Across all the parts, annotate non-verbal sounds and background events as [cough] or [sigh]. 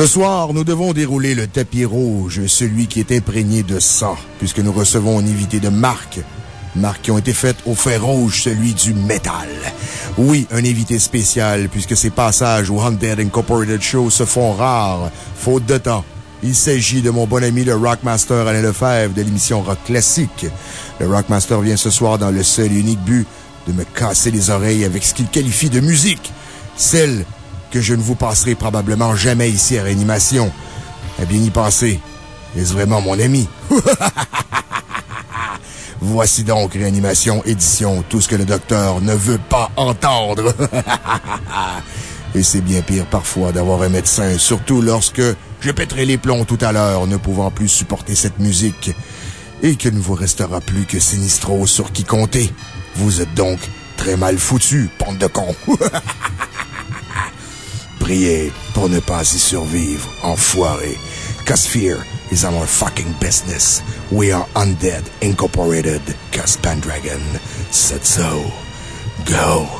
Ce soir, nous devons dérouler le tapis rouge, celui qui est imprégné de sang, puisque nous recevons un invité de marque. Marques qui ont été faites au fer rouge, celui du métal. Oui, un invité spécial, puisque ses passages au Haunted Incorporated Show se font rares, faute de temps. Il s'agit de mon bon ami le Rockmaster Alain Lefebvre de l'émission Rock Classique. Le Rockmaster vient ce soir dans le seul et unique but de me casser les oreilles avec ce qu'il qualifie de musique. Celle que je ne vous passerai probablement jamais ici à Réanimation. À bien y penser. Est-ce vraiment mon ami? [laughs] Voici donc Réanimation édition, tout ce que le docteur ne veut pas entendre. [laughs] Et c'est bien pire parfois d'avoir un médecin, surtout lorsque je pèterai les plombs tout à l'heure, ne pouvant plus supporter cette musique. Et qu'il ne vous restera plus que Sinistro sur qui compter. Vous êtes donc très mal foutu, pente de con. [laughs] Priez pour ne pas y survivre, enfoiré. Cause fear is our fucking business. We are undead incorporated. Cause Pendragon said so. Go.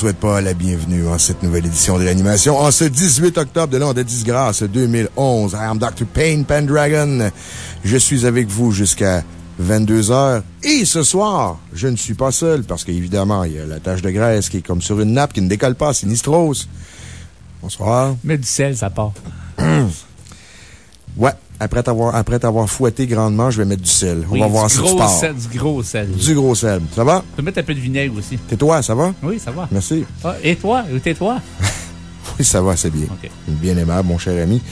Souhaite pas la bienvenue en cette nouvelle édition de l'animation. En ce 18 octobre de l'an de disgrâce 2011, I am Dr. Payne Pendragon. Je suis avec vous jusqu'à 22 heures. Et ce soir, je ne suis pas seul parce qu'évidemment, il y a la tache de graisse qui est comme sur une nappe qui ne décolle pas, c'est Nistros. Bonsoir. Mais du sel, ça part. [clears throat] Après t'avoir, après t'avoir fouetté grandement, je vais mettre du sel. On va voir si tu pars. Sel, du gros sel. Du gros sel. Ça va? Tu peux mettre un peu de vinaigre aussi. T'es toi, ça va? Oui, ça va. Merci. Ah, et toi? T'es toi? [laughs] oui, ça va, c'est bien. Bien aimable, mon cher ami.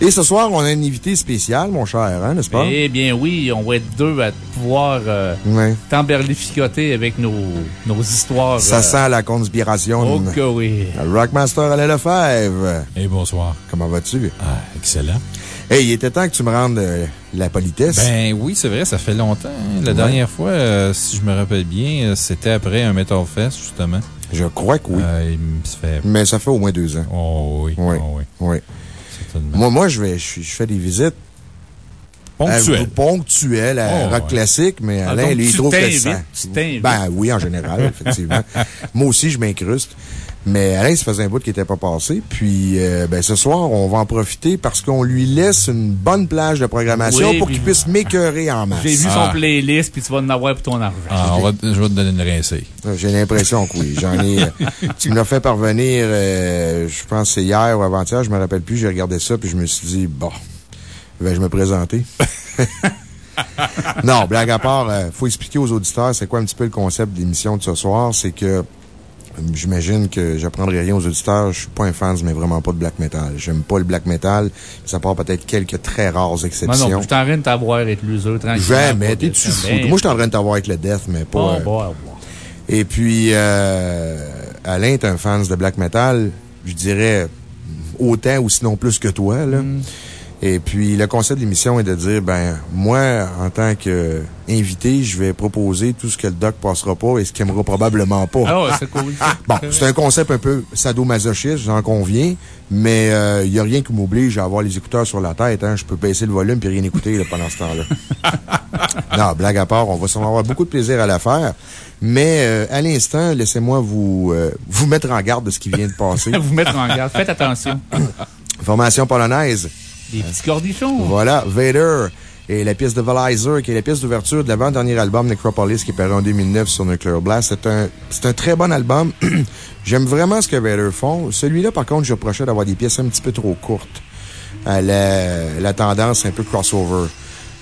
Et ce soir, on a une invité spéciale, mon cher, hein, n'est-ce pas? Eh bien, oui, on va être deux à pouvoir euh, t'emberlificoter avec nos, nos histoires. Ça euh, sent la conspiration. Oh que oui. Rockmaster Alain Lefebvre. Et bonsoir. Comment vas-tu? Ah, excellent. Hey, il était temps que tu me rendes euh, la politesse. Ben oui, c'est vrai, ça fait longtemps. Hein. La dernière fois, euh, si je me rappelle bien, euh, c'était après un Metal Fest, justement. Je crois que oui. ça fait... Mais ça fait au moins deux ans. Oh oui. Oui. Oh, oui. oui. Moi, moi je, vais, je, fais des visites. Ponctuelles. ponctuelles à oh, rock classique, mais ah, Alain, lui, il trouve que ça. Ben oui, en général, effectivement. [laughs] Moi aussi, je m'incruste. Mais Alain, ça faisait un bout qui n'était pas passé. Puis, euh, ben, ce soir, on va en profiter parce qu'on lui laisse une bonne plage de programmation pour qu'il puisse m'écœurer en masse. J'ai vu son playlist, puis tu vas en avoir pour ton argent. Ah, va, je vais te donner une rincée. J'ai l'impression que oui. J'en ai. [laughs] tu me l'as fait parvenir, euh, je pense c'est hier ou avant-hier, je me rappelle plus. J'ai regardé ça, puis je me suis dit, bon, vais-je me présenter? [laughs] non, blague à part, il faut expliquer aux auditeurs c'est quoi un petit peu le concept de l'émission de ce soir. C'est que J'imagine que j'apprendrai rien aux auditeurs. Je suis pas un fan, mais vraiment pas de black metal. J'aime pas le black metal. Ça part peut-être quelques très rares exceptions. non, je suis en train de t'avoir avec loser, tranquille. Jamais. T'es-tu fou? Moi, je suis en train de t'avoir avec le death, mais pas. Bon, bon, Et puis, euh, Alain est un fan de black metal. Je dirais autant ou sinon plus que toi, là. Mm. Et puis, le concept de l'émission est de dire, ben, moi, en tant qu'invité, je vais proposer tout ce que le doc passera pas et ce qu'il aimera probablement pas. Ah ouais, c'est cool. [laughs] bon, c'est un concept un peu sadomasochiste, j'en conviens, mais il euh, n'y a rien qui m'oblige à avoir les écouteurs sur la tête, hein. Je peux baisser le volume et rien écouter, pendant ce temps-là. [laughs] non, blague à part, on va s'en avoir beaucoup de plaisir à la faire. Mais euh, à l'instant, laissez-moi vous, euh, vous mettre en garde de ce qui vient de passer. [laughs] vous mettre en garde. Faites attention. Formation polonaise. Voilà, Vader. Et la pièce de Valizer, qui est la pièce d'ouverture de l'avant-dernier album Necropolis qui est paru en 2009 sur Nuclear Blast. C'est un, c'est un très bon album. [clears throat] J'aime vraiment ce que Vader font. Celui-là, par contre, je reprochais d'avoir des pièces un petit peu trop courtes. à la, la tendance un peu crossover.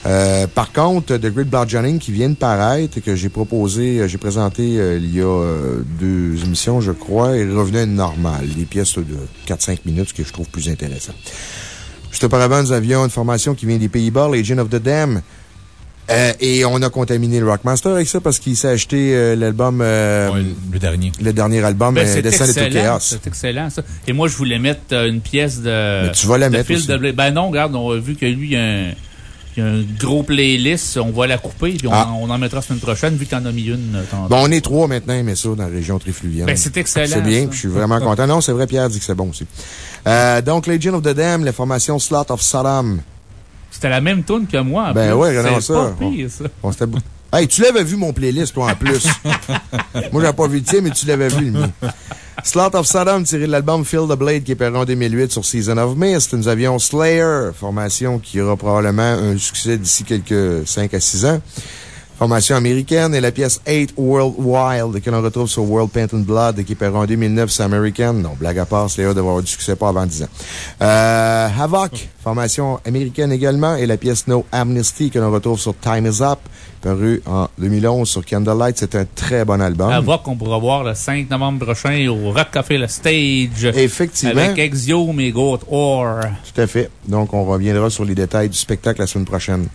Euh, par contre, The Great Bludgeoning qui vient de paraître, que j'ai proposé, euh, j'ai présenté euh, il y a deux émissions, je crois, est revenu à une normale. Des pièces de 4-5 minutes, que je trouve plus intéressant. Juste auparavant, nous avions une formation qui vient des Pays-Bas, Legion of the Dam. Euh, et on a contaminé le Rockmaster avec ça parce qu'il s'est acheté euh, l'album. Euh, le dernier. Le dernier album ben, Sanity Chaos. C'est excellent, ça. Et moi, je voulais mettre une pièce de. Mais tu vas la mettre. Aussi. De, ben non, regarde, on a vu que lui, il y a un il y a un gros playlist. On va la couper, puis on, ah. en, mettra la semaine prochaine, vu que t'en as mis une. Bon, on est trois maintenant, mais ça, dans la région trifluvienne. Ben, c'est excellent. C'est bien, je suis vraiment [laughs] content. Non, c'est vrai, Pierre dit que c'est bon aussi. Euh, donc, Legion of the Dam, la formation Slot of Saddam. C'était la même tune que moi, en Ben ouais, regardons ça. Pas pire, ça. On, Hey, tu l'avais vu mon playlist, toi, en plus. [laughs] Moi, j'avais pas vu le tien, mais tu l'avais vu, le mien. Slot of Saddam, tiré de l'album Feel the Blade qui est paru en 2008 sur Season of Mist. Nous avions Slayer, formation qui aura probablement un succès d'ici quelques 5 à 6 ans. Formation américaine et la pièce 8 World Wild que l'on retrouve sur World Paint and Blood qui est paru en 2009, c'est américaine. Non, blague à part, Slayer devrait avoir du succès pas avant 10 ans. Euh, Havoc, formation américaine également et la pièce No Amnesty que l'on retrouve sur Time Is Up paru en 2011 sur Candlelight. C'est un très bon album. Avoc, qu'on pourra voir le 5 novembre prochain au Rock Café Le Stage. Effectivement. Avec Exiome et Goat Or. Tout à fait. Donc, on reviendra sur les détails du spectacle la semaine prochaine.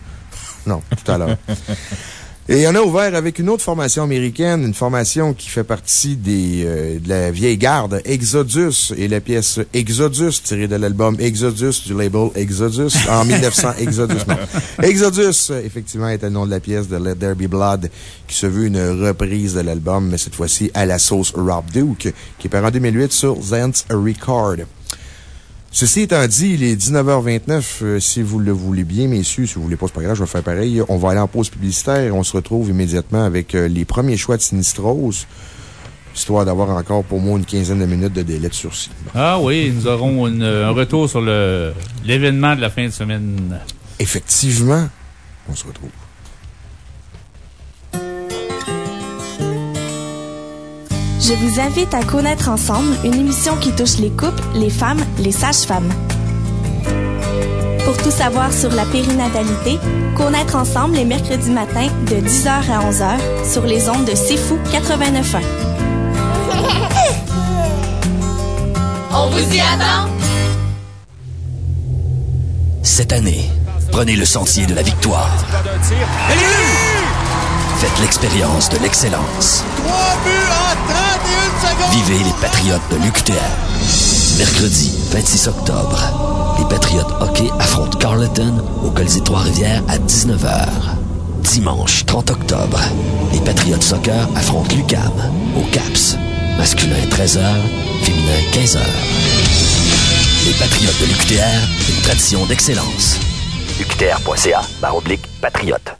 Non, tout à l'heure. [laughs] Et on a ouvert avec une autre formation américaine, une formation qui fait partie des, euh, de la vieille garde, Exodus, et la pièce Exodus, tirée de l'album Exodus du label Exodus en [laughs] 1900. Exodus, non. Exodus, effectivement, est le nom de la pièce de Let There Be Blood, qui se veut une reprise de l'album, mais cette fois-ci à la sauce Rob Duke, qui est paru en 2008 sur Zent's Record. Ceci étant dit, il est 19h29. Euh, si vous le voulez bien, messieurs, si vous voulez pas, c'est pas grave, je vais faire pareil. On va aller en pause publicitaire et on se retrouve immédiatement avec euh, les premiers choix de Sinistros. histoire d'avoir encore pour moi une quinzaine de minutes de délai de sursis. Ah oui, nous aurons un retour sur l'événement de la fin de semaine. Effectivement, on se retrouve. Je vous invite à connaître ensemble une émission qui touche les couples, les femmes, les sages-femmes. Pour tout savoir sur la périnatalité, connaître ensemble les mercredis matins de 10h à 11h sur les ondes de C'est Fou 89.1. [laughs] On vous y attend! Cette année, prenez le sentier de la victoire. Faites l'expérience de l'excellence. Vivez les Patriotes de l'UQTR. Mercredi 26 octobre, les Patriotes hockey affrontent Carleton au Colisée Trois-Rivières à 19h. Dimanche 30 octobre, les Patriotes soccer affrontent l'UCAM au CAPS. Masculin 13h, féminin 15h. Les Patriotes de l'UQTR, une tradition d'excellence. UQTR.ca, barre oblique, patriote.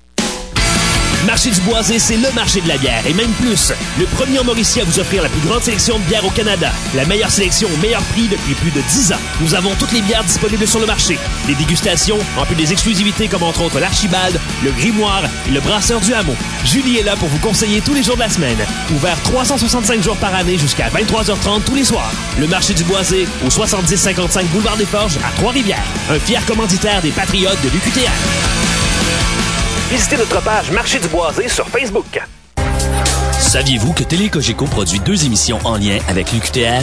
Marché du Boisé, c'est le marché de la bière, et même plus. Le premier en Mauricie à vous offrir la plus grande sélection de bières au Canada. La meilleure sélection au meilleur prix depuis plus de 10 ans. Nous avons toutes les bières disponibles sur le marché. Les dégustations, en plus des exclusivités comme entre autres l'Archibald, le Grimoire et le Brasseur du Hameau. Julie est là pour vous conseiller tous les jours de la semaine. Ouvert 365 jours par année jusqu'à 23h30 tous les soirs. Le marché du Boisé, au 7055 Boulevard des Forges, à Trois-Rivières. Un fier commanditaire des Patriotes de l'UQTR visitez notre page Marché du Boisé sur Facebook. Saviez-vous que Télé produit deux émissions en lien avec l'UQTR?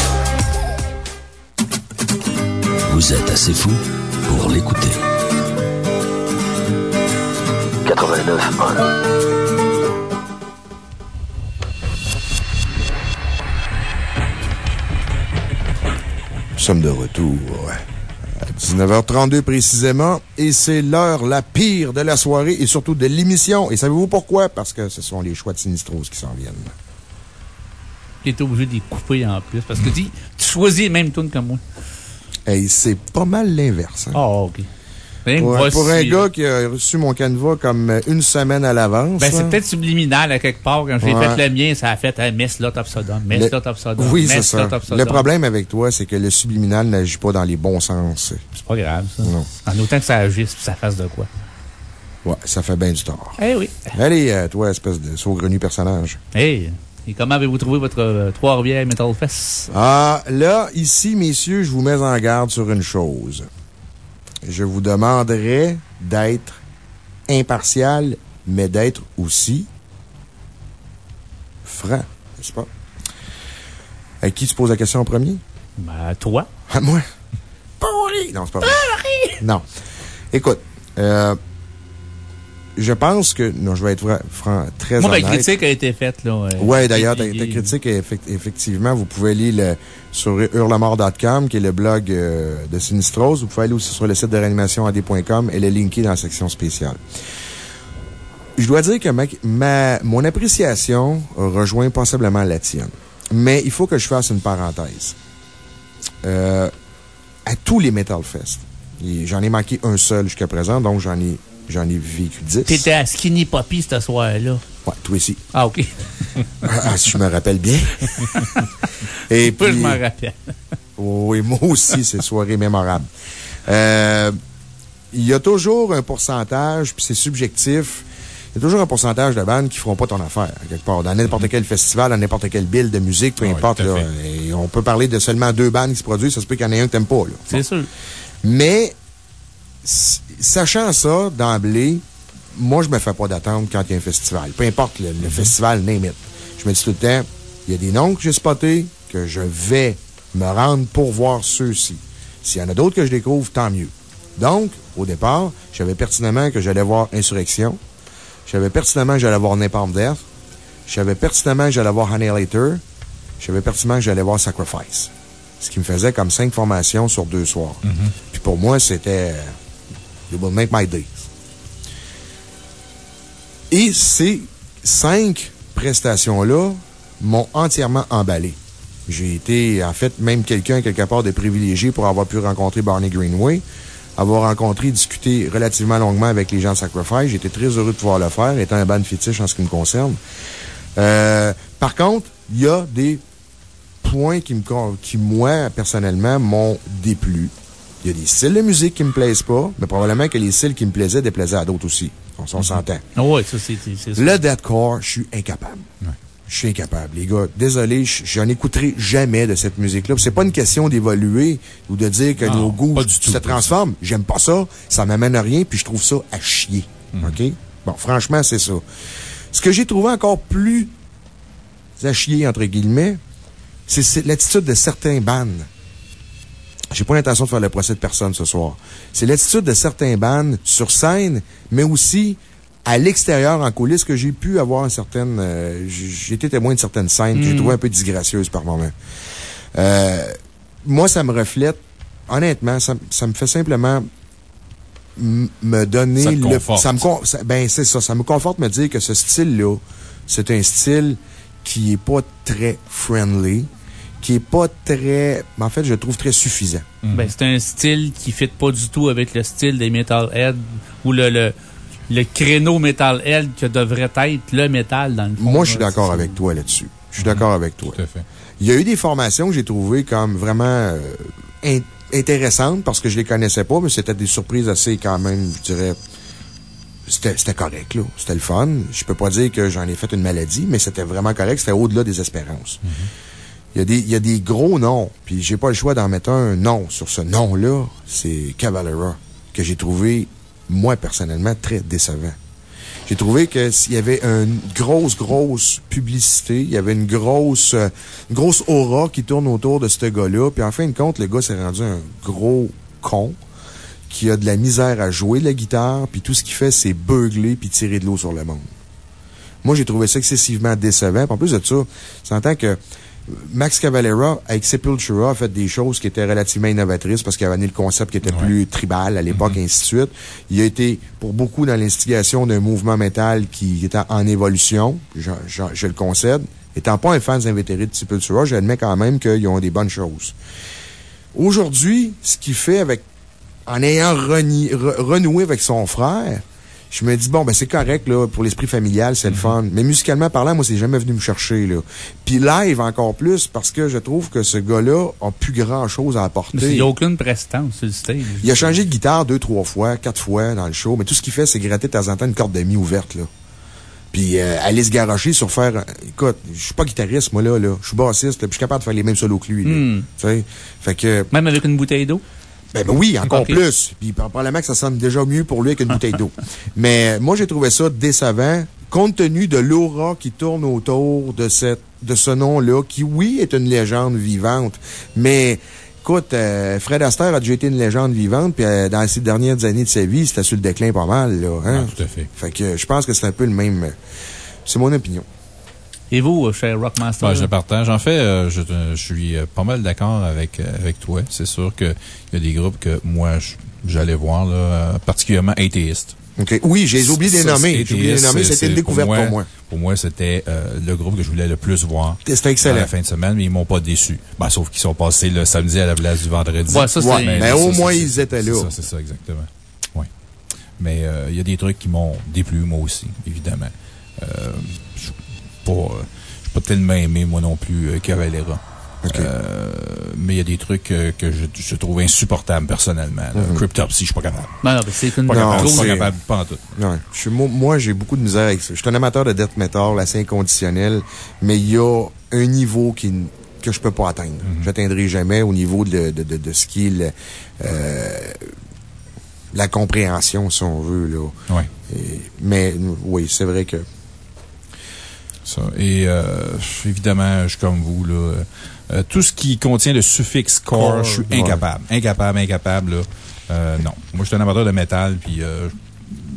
Vous êtes assez fou pour l'écouter. 89 Nous sommes de retour. À 19h32 précisément, et c'est l'heure la pire de la soirée et surtout de l'émission. Et savez-vous pourquoi? Parce que ce sont les choix de Sinistros qui s'en viennent. Tu es obligé de les couper en plus, parce que tu, tu choisis les mêmes tunes que moi. Hey, c'est pas mal l'inverse. Hein? Ah, OK. Ben, Pour, voici- pour un gars qui a reçu mon canevas comme une semaine à l'avance. Ben, c'est hein. peut-être subliminal à quelque part. Quand j'ai Ouais. fait le mien, ça a fait hey, Mess Lot of Sodom, Mess Le- Lot of Sodom, Oui, c'est Mess ça. Lot of Sodom. Le problème avec toi, c'est que le subliminal n'agit pas dans les bons sens. C'est pas grave, ça. Non. En autant que ça agisse puis ça fasse de quoi. Ouais, ça fait bien du tort. Eh oui. Allez, euh, toi, espèce de saugrenu personnage. Hey, et comment avez-vous trouvé votre euh, Trois-Rivières Metal Fest? Ah, là, ici, messieurs, je vous mets en garde sur une chose. Je vous demanderai d'être impartial, mais d'être aussi franc, n'est-ce pas? À qui tu poses la question en premier? Ben, toi. À moi? Pourri! Non, c'est pas vrai. Non. Écoute, euh, je pense que. Non, je vais être fra- franc, très Moi, ma honnête. critique a été faite, là. euh, Oui, d'ailleurs, ta, critique, est effect- effectivement, vous pouvez le- sur hurlemort.com, qui est le blog euh, de Sinistros. Vous pouvez aller aussi sur le site de réanimationad.com. Elle est linkée dans la section spéciale. Je dois dire que ma, ma- mon appréciation rejoint possiblement la tienne. Mais il faut que je fasse une parenthèse. Euh, à tous les Metal Fest, et j'en ai manqué un seul jusqu'à présent, donc j'en ai, j'en ai vécu 10. T'étais à Skinny Poppy ce soir-là. Ouais, toi aussi. Ah, OK. Ah, si je me rappelle bien. [laughs] Et je m'en rappelle. Oui, moi aussi, c'est une soirée mémorable. Euh, il y a toujours un pourcentage, puis c'est subjectif. Il y a toujours un pourcentage de bandes qui feront pas ton affaire, à quelque part. Dans n'importe quel festival, dans n'importe quelle bill de musique, peu Oui, importe. là. on peut parler de seulement deux bandes qui se produisent, ça se peut qu'il y en ait un que t'aimes pas. C'est sûr. Mais, sachant ça, d'emblée, moi, je me fais pas d'attendre quand il y a un festival. Peu importe le, le festival, name it. Je me dis tout le temps, il y a des noms que j'ai spotés, que je vais me rendre pour voir ceux-ci. S'il y en a d'autres que je découvre, tant mieux. Donc, au départ, je savais pertinemment que j'allais voir Insurrection. Je savais pertinemment que j'allais voir Napalm Death. Je savais pertinemment que j'allais voir Annihilator. je savais pertinemment que j'allais voir Sacrifice. Ce qui me faisait comme cinq formations sur deux soirs. Puis pour moi, c'était. Make my days. Et ces cinq prestations-là m'ont entièrement emballé. J'ai été, en fait, même quelqu'un, quelque part, de privilégié pour avoir pu rencontrer Barney Greenway, avoir rencontré, discuté relativement longuement avec les gens de Sacrifice. J'étais très heureux de pouvoir le faire, étant un band fétiche en ce qui me concerne. Euh, par contre, il y a des points qui, me, qui, moi, personnellement, m'ont déplu. Il y a des styles de musique qui me plaisent pas, mais probablement que les styles qui me plaisaient déplaisaient à d'autres aussi. On s'en s'entend. Ah ça, c'est Le deathcore, je suis incapable. Je suis incapable, les gars. Désolé, j'en écouterai jamais de cette musique-là. C'est pas une question d'évoluer ou de dire que nos goûts se transforment. J'aime pas ça. Ça m'amène à rien, puis je trouve ça à chier. OK? Bon, franchement, c'est ça. Ce que j'ai trouvé encore plus à chier, entre guillemets, c'est l'attitude de certains bands. J'ai pas l'intention de faire le procès de personne ce soir. C'est l'attitude de certains bands sur scène, mais aussi à l'extérieur, en coulisses, que j'ai pu avoir une certaine. Euh, j'ai été témoin de certaines scènes que j'ai trouvé un peu disgracieuses par moment. Euh, moi, ça me reflète, honnêtement, ça, ça me fait simplement me donner ça le. Ça me, ben, c'est ça. Ça me conforte me dire que ce style-là, c'est un style qui est pas très friendly qui est pas très, en fait, je trouve très suffisant. Ben, c'est un style qui fit pas du tout avec le style des Metalhead ou le, le, le créneau Metalhead que devrait être le métal dans le fond. Moi, je suis d'accord avec toi là-dessus. Je suis d'accord avec toi. Tout à fait. Il y a eu des formations que j'ai trouvées comme vraiment euh, intéressantes parce que je les connaissais pas, mais c'était des surprises assez quand même, je dirais, c'était correct, là. C'était le fun. Je peux pas dire que j'en ai fait une maladie, mais c'était vraiment correct. C'était au-delà des espérances. Il y, a des, y a des gros noms, puis j'ai pas le choix d'en mettre un nom sur ce nom-là. C'est Cavalera, que j'ai trouvé, moi, personnellement, très décevant. J'ai trouvé que s'il y avait une grosse, grosse publicité, il y avait une grosse, grosse aura qui tourne autour de ce gars-là, puis en fin de compte, le gars s'est rendu un gros con qui a de la misère à jouer de la guitare, puis tout ce qu'il fait, c'est beugler puis tirer de l'eau sur le monde. Moi, j'ai trouvé ça excessivement décevant. en plus de ça, s'entend que Max Cavalera, avec Sepultura, a fait des choses qui étaient relativement innovatrices parce qu'il avait amené le concept qui était plus tribal à l'époque, et ainsi de suite. Il a été, pour beaucoup, dans l'instigation d'un mouvement métal qui était en évolution, je, je, le concède. Étant pas un fan invétéré de Sepultura, j'admets quand même qu'ils ont des bonnes choses. Aujourd'hui, ce qu'il fait avec, en ayant renoué avec son frère, je me dis, bon, ben, c'est correct, là, pour l'esprit familial, c'est le fun. Mais musicalement parlant, moi, c'est jamais venu me chercher, là. Puis live, encore plus, parce que je trouve que ce gars-là a plus grand chose à apporter. il n'y a aucune prestance sur le stage. Il a changé de guitare deux, trois fois, quatre fois dans le show, mais tout ce qu'il fait, c'est gratter de temps en temps une corde de mi ouverte, là. Puis euh, aller se garocher sur faire. Écoute, je suis pas guitariste, moi, là. là. Je suis bassiste, puis je suis capable de faire les mêmes solos que lui. Hmm. Fait que. Même avec une bouteille d'eau? Ben, ben, oui, encore plus. Puis probablement que ça sonne déjà mieux pour lui qu'une bouteille d'eau. [laughs] Mais moi, j'ai trouvé ça décevant, compte tenu de l'aura qui tourne autour de, cette, de ce nom-là, qui, oui, est une légende vivante, mais. Écoute, euh, Fred Astaire a déjà été une légende vivante, puis euh, dans ces dernières années de sa vie, c'était sur le déclin pas mal, là. Hein? Ah, tout à fait. Fait que je pense que c'est un peu le même. C'est mon opinion. Et vous, euh, cher Rockmaster? Ben, je partage. En fait, euh, je, je, suis euh, pas mal d'accord avec, avec toi. C'est sûr qu'il y a des groupes que moi, j'allais voir, là, particulièrement athéistes. Oui, j'ai oublié de les nommer. J'ai oublié de les nommer. C'était une découverte pour moi. Pour moi, c'était le groupe que je voulais le plus voir. C'était excellent. la fin de semaine, mais ils m'ont pas déçu. Ben, sauf qu'ils sont passés le samedi à la place du vendredi. Ouais, ça, ouais, mais, au moins, ils étaient là. C'est ça, exactement. Oui. Mais il y a des trucs qui m'ont déplu, moi aussi, évidemment. Euh, pas pas tellement aimé, moi non plus, euh, Cavalera. Euh, mais il y a des trucs euh, que je, je, trouve insupportables personnellement. Mm -hmm. Cryptopsy, je suis pas capable. Non, non, c'est une pas capable, pas capable, pas en tout. Je moi, j'ai beaucoup de misère avec ça. Je suis un amateur de death metal assez inconditionnel, mais il y a un niveau qui, que je peux pas atteindre. Mm -hmm. J'atteindrai jamais au niveau de, de, de, de ce qui est le, euh, la compréhension, si on veut. Là. Ouais. Et, mais oui, c'est vrai que ça. Et euh, évidemment, je suis comme vous, là. Euh, tout ce qui contient le suffixe core, je suis incapable. Incapable, incapable, là. Euh, non. Moi, je suis un amateur de métal, puis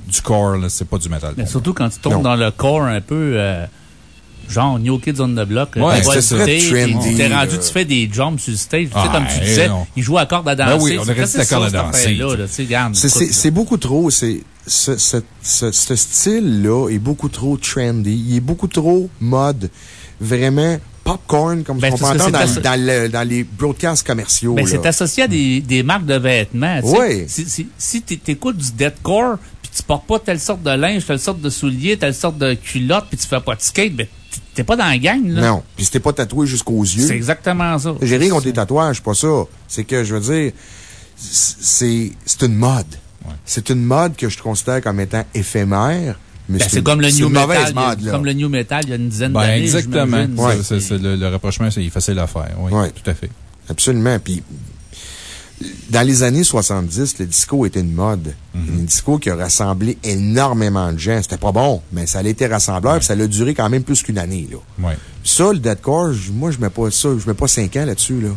du core, là, c'est pas du métal. Mais surtout quand tu tombes dans le core un peu genre New Kids on the Block. Ouais, tu c'est stage, trendy, T'es rendu, tu fais des jumps sur le stage. Tu sais, comme tu disais, ils jouent à corde à danser. Ben oui, on C'est aurait dit la corde à ça, danser. tu C'est- beaucoup trop. C'est ce, ce, ce, ce style-là est beaucoup trop trendy. Il est beaucoup trop mode. Vraiment popcorn, comme Ben, on peut entendre dans, dans le- dans les broadcasts commerciaux. Ben, c'est associé à des, des marques de vêtements. tu sais. Ouais. Si, si, si t'é- t'écoutes du deathcore, puis tu portes pas telle sorte de linge, telle sorte de souliers, telle sorte de culotte, puis tu fais pas de skate, ben, t'es pas dans la gang, là. Non. Puis c'était pas tatoué jusqu'aux yeux. C'est exactement ça. J'ai rien contre les tatouages, pas ça. C'est que, je veux dire, c'est c'est une mode. C'est une mode que je considère comme étant éphémère. Mais Ben, c'est une- comme le c'est new une mauvaise metal. Comme le new metal, il y a une dizaine Ben, d'années. exactement. le, le rapprochement, c'est facile à faire. Oui, Ouais. tout à fait. Absolument. Puis, dans les années 70, le disco était une mode. Mhm. Une disco qui a rassemblé énormément de gens. C'était pas bon, mais ça a été rassembleur, puis ça a duré quand même plus qu'une année, là. Ouais. Ça, le deathcore, j- moi, je mets pas ça, je mets pas 5 ans là-dessus, là.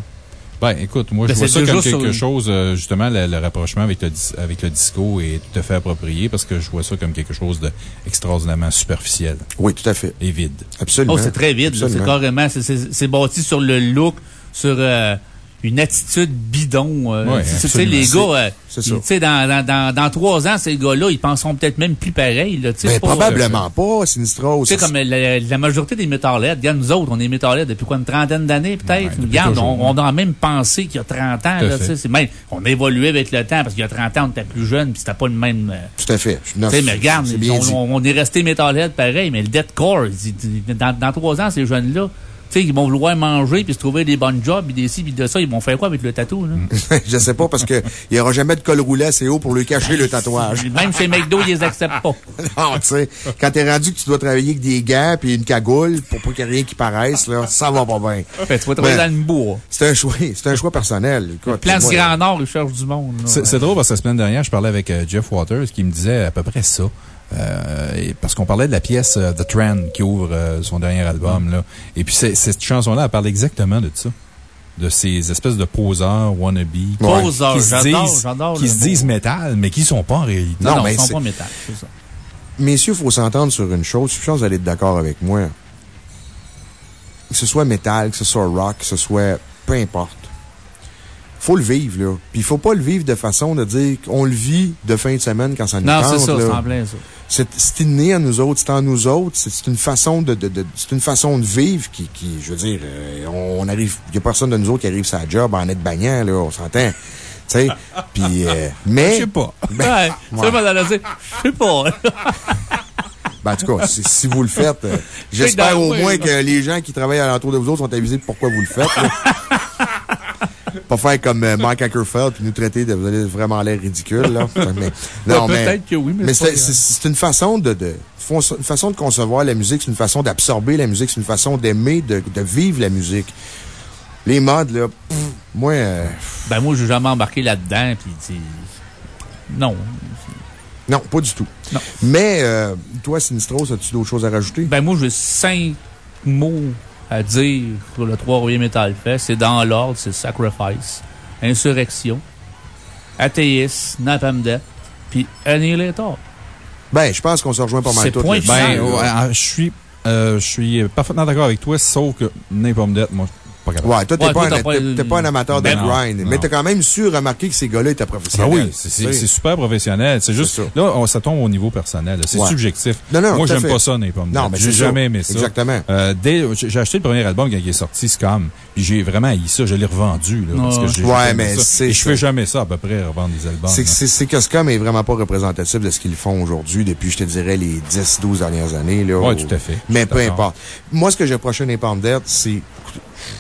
Ben, écoute, moi, Ben, je vois c'est ça comme sur quelque une- chose, euh, justement, le, le rapprochement avec le, avec le disco est tout à fait approprié parce que je vois ça comme quelque chose d'extraordinairement superficiel Oui, tout à fait. et vide. Absolument. Oh, c'est très vide. là. C'est carrément, c'est bâti sur le look, sur euh, une attitude bidon. euh, Ouais, tu sais, les gars, euh, tu sais, dans, dans, dans, dans trois ans, ces gars-là, ils penseront peut-être même plus pareil. Là, Ben, pas- probablement pas, Sinistros. Tu sais, comme la, la majorité des metalheads, regarde, nous autres, on est metalheads depuis quoi, une trentaine d'années, peut-être? Ouais, regarde, toujours, on, on a même pensé qu'il y a 30 ans, là, même, on a évolué avec le temps, parce qu'il y a 30 ans, on était plus jeune, puis c'était pas le même, euh, Tout à fait. Non, tu sais, mais regarde, on, on- on est resté metalhead pareil, mais le deathcore, il- il- dans, dans trois ans, ces jeunes-là, sais, ils vont vouloir manger puis se trouver des bonnes jobs, puis des ci, puis de ça, ils vont faire quoi avec le tatou, là? [laughs] je sais pas, parce que il y aura jamais de col roulé assez haut pour lui cacher le tatouage. [laughs] Même chez McDo, ils les acceptent pas. [laughs] Non, tu sais, quand t'es rendu que tu dois travailler avec des gants puis une cagoule pour pas qu'il y ait rien qui paraisse, là, ça va pas bien. Fait, tu vas travailler Ben, dans le bois. C'est un choix, c'est un choix personnel. Écoute, Plan du Grand Nord, ils cherchent du monde. là. C'est c'est drôle parce que la semaine dernière, je parlais avec euh, Jeff Waters qui me disait à peu près ça. Euh, et parce qu'on parlait de la pièce euh, The Trend qui ouvre euh, son dernier album. Là. Et puis, cette chanson-là, elle parle exactement de ça. De ces espèces de poseurs, wannabe. Poseurs, qui se j'adore, disent, j'adore qui se disent métal, mais qui sont pas en réalité. Non, Non, mais ils sont pas métal, c'est ça. Messieurs, faut s'entendre sur une chose. Je pense que vous allez être d'accord avec moi. Que ce soit métal, que ce soit rock, que ce soit peu importe. Faut le vivre, là. Puis il faut pas le vivre de façon de dire qu'on le vit de fin de semaine quand ça nous Non, tente, c'est ça, c'est en plein ça. C'est c'est inné à nous autres, c'est en nous autres, c'est une façon de, de, de- c'est une façon de vivre qui, qui je veux dire, euh, on, arrive, il y a personne de nous autres qui arrive sa job en être bagnant, là, on s'entend. Tu sais, [laughs] puis, euh, mais. Je sais pas. [laughs] ouais, tu sais, madame, elle dit, je sais pas. [laughs] Ben, en tout cas, si, si vous le faites, euh, j'espère au moins que les gens qui travaillent alentour de vous autres sont avisés de pourquoi vous le faites. [laughs] Pas faire comme euh, Mike Ackerfeld puis nous traiter de vous allez vraiment l'air ridicule, là. [laughs] Mais, non, mais. peut-être que oui, mais mais c'est une façon de, de, fon- une façon de concevoir la musique, c'est une façon d'absorber la musique, c'est une façon d'aimer, de, de vivre la musique. Les modes, là, pff, moi, euh, Ben, moi, j'ai jamais embarqué là-dedans, puis, non. non, pas du tout. Non. Mais, euh, toi, Sinistros, as-tu d'autres choses à rajouter? Ben, moi, j'ai cinq mots à dire sur le Trois-Rivières Metal Fest. C'est dans l'ordre, c'est Sacrifice, Insurrection, Athéisme, Napalm Death, puis Annihilator. Ben, je pense qu'on se rejoint pas mal C'est tous. Ben, ah, je suis, euh, je suis parfaitement d'accord avec toi, sauf que Napalm Death, moi, pas capable. Ouais, toi, t'es Ouais, pas, toi, un- pas- t'es- t'es pas un amateur de Ben non, grind. non. Mais t'as quand même su remarquer que ces gars-là étaient Ah professionnels. oui, c'est- super professionnel. C'est juste, ça. là, on- ça tombe au niveau personnel. C'est Ouais. subjectif. Non, non, Moi, j'aime pas ça, Napalm Non, Death. mais J'ai jamais aimé ça. Exactement. Euh, dès- j'ai acheté le premier album quand il est sorti, Scum, puis j'ai vraiment haï ça. Je l'ai revendu, là, parce que Ouais. mais c'est Et je fais jamais ça, à peu près, revendre des albums. C'est que Scum est vraiment pas représentatif de ce qu'ils font aujourd'hui depuis, je te dirais, les 10, 12 dernières années. Là, Ouais, tout à fait. Mais peu importe. Moi, ce que j'ai reproché à Napalm Death, c'est.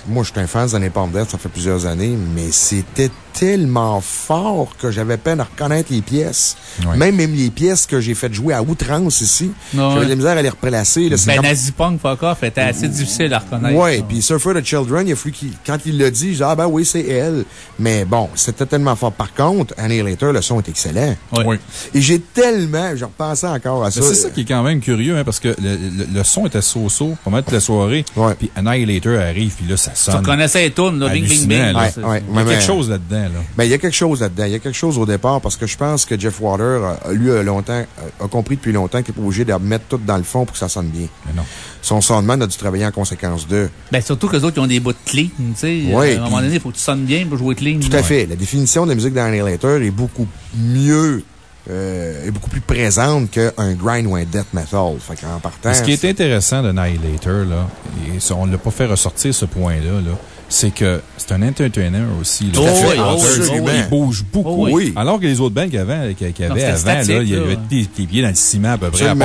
Moi, je suis un fan de Napalm Death, ça fait plusieurs années, mais c'était tellement fort que j'avais peine à reconnaître les pièces. Ouais. Même, même les pièces que j'ai fait jouer à outrance ici, Ouais. j'avais de la misère à les replacer. là. Ben, comme- Nazi Punk, fuck off, était assez difficile à reconnaître. Ouais, ça. puis Surfer the Children, il a fallu qu'il, quand il l'a dit, j'ai dit, ah ben oui, c'est elle. Mais bon, c'était tellement fort. Par contre, Annihilator, le son est excellent. Ouais. Oui. Et j'ai tellement, je repensais encore à ça. Mais C'est ça qui est quand même curieux, hein, parce que le, le- le son était so-so pour mettre la soirée. Puis Annihilator arrive, puis là, ça Tu sonne. reconnaissais les tunes, là, bing, bing, bing. Il y a quelque chose là-dedans. Là. Ben, il y a quelque chose là-dedans. Il y a quelque chose au départ parce que je pense que Jeff Water, a- lui, a longtemps, a compris depuis longtemps qu'il n'est pas obligé de mettre tout dans le fond pour que ça sonne bien. Mais non. Son soundman a dû travailler en conséquence d'eux. Ben, surtout que les autres, ils ont des bouts de clean, tu sais. Ouais, à un moment donné, il faut que tu sonnes bien pour jouer clean. Tout à fait. La définition de la musique d'Annihilator est beaucoup mieux, euh, est beaucoup plus présente qu'un grind ou un death metal. Fait qu'en partant. Ce qui est intéressant de Annihilator, là, et ça, on ne l'a pas fait ressortir ce point-là, là, c'est que c'est un entertainer aussi. là. À fait, Hunter, absolument. Il bouge beaucoup. Oh oui. Alors que les autres bands qu'il y avait, y avant, là, il y avait des, des pieds dans le ciment à peu près, à.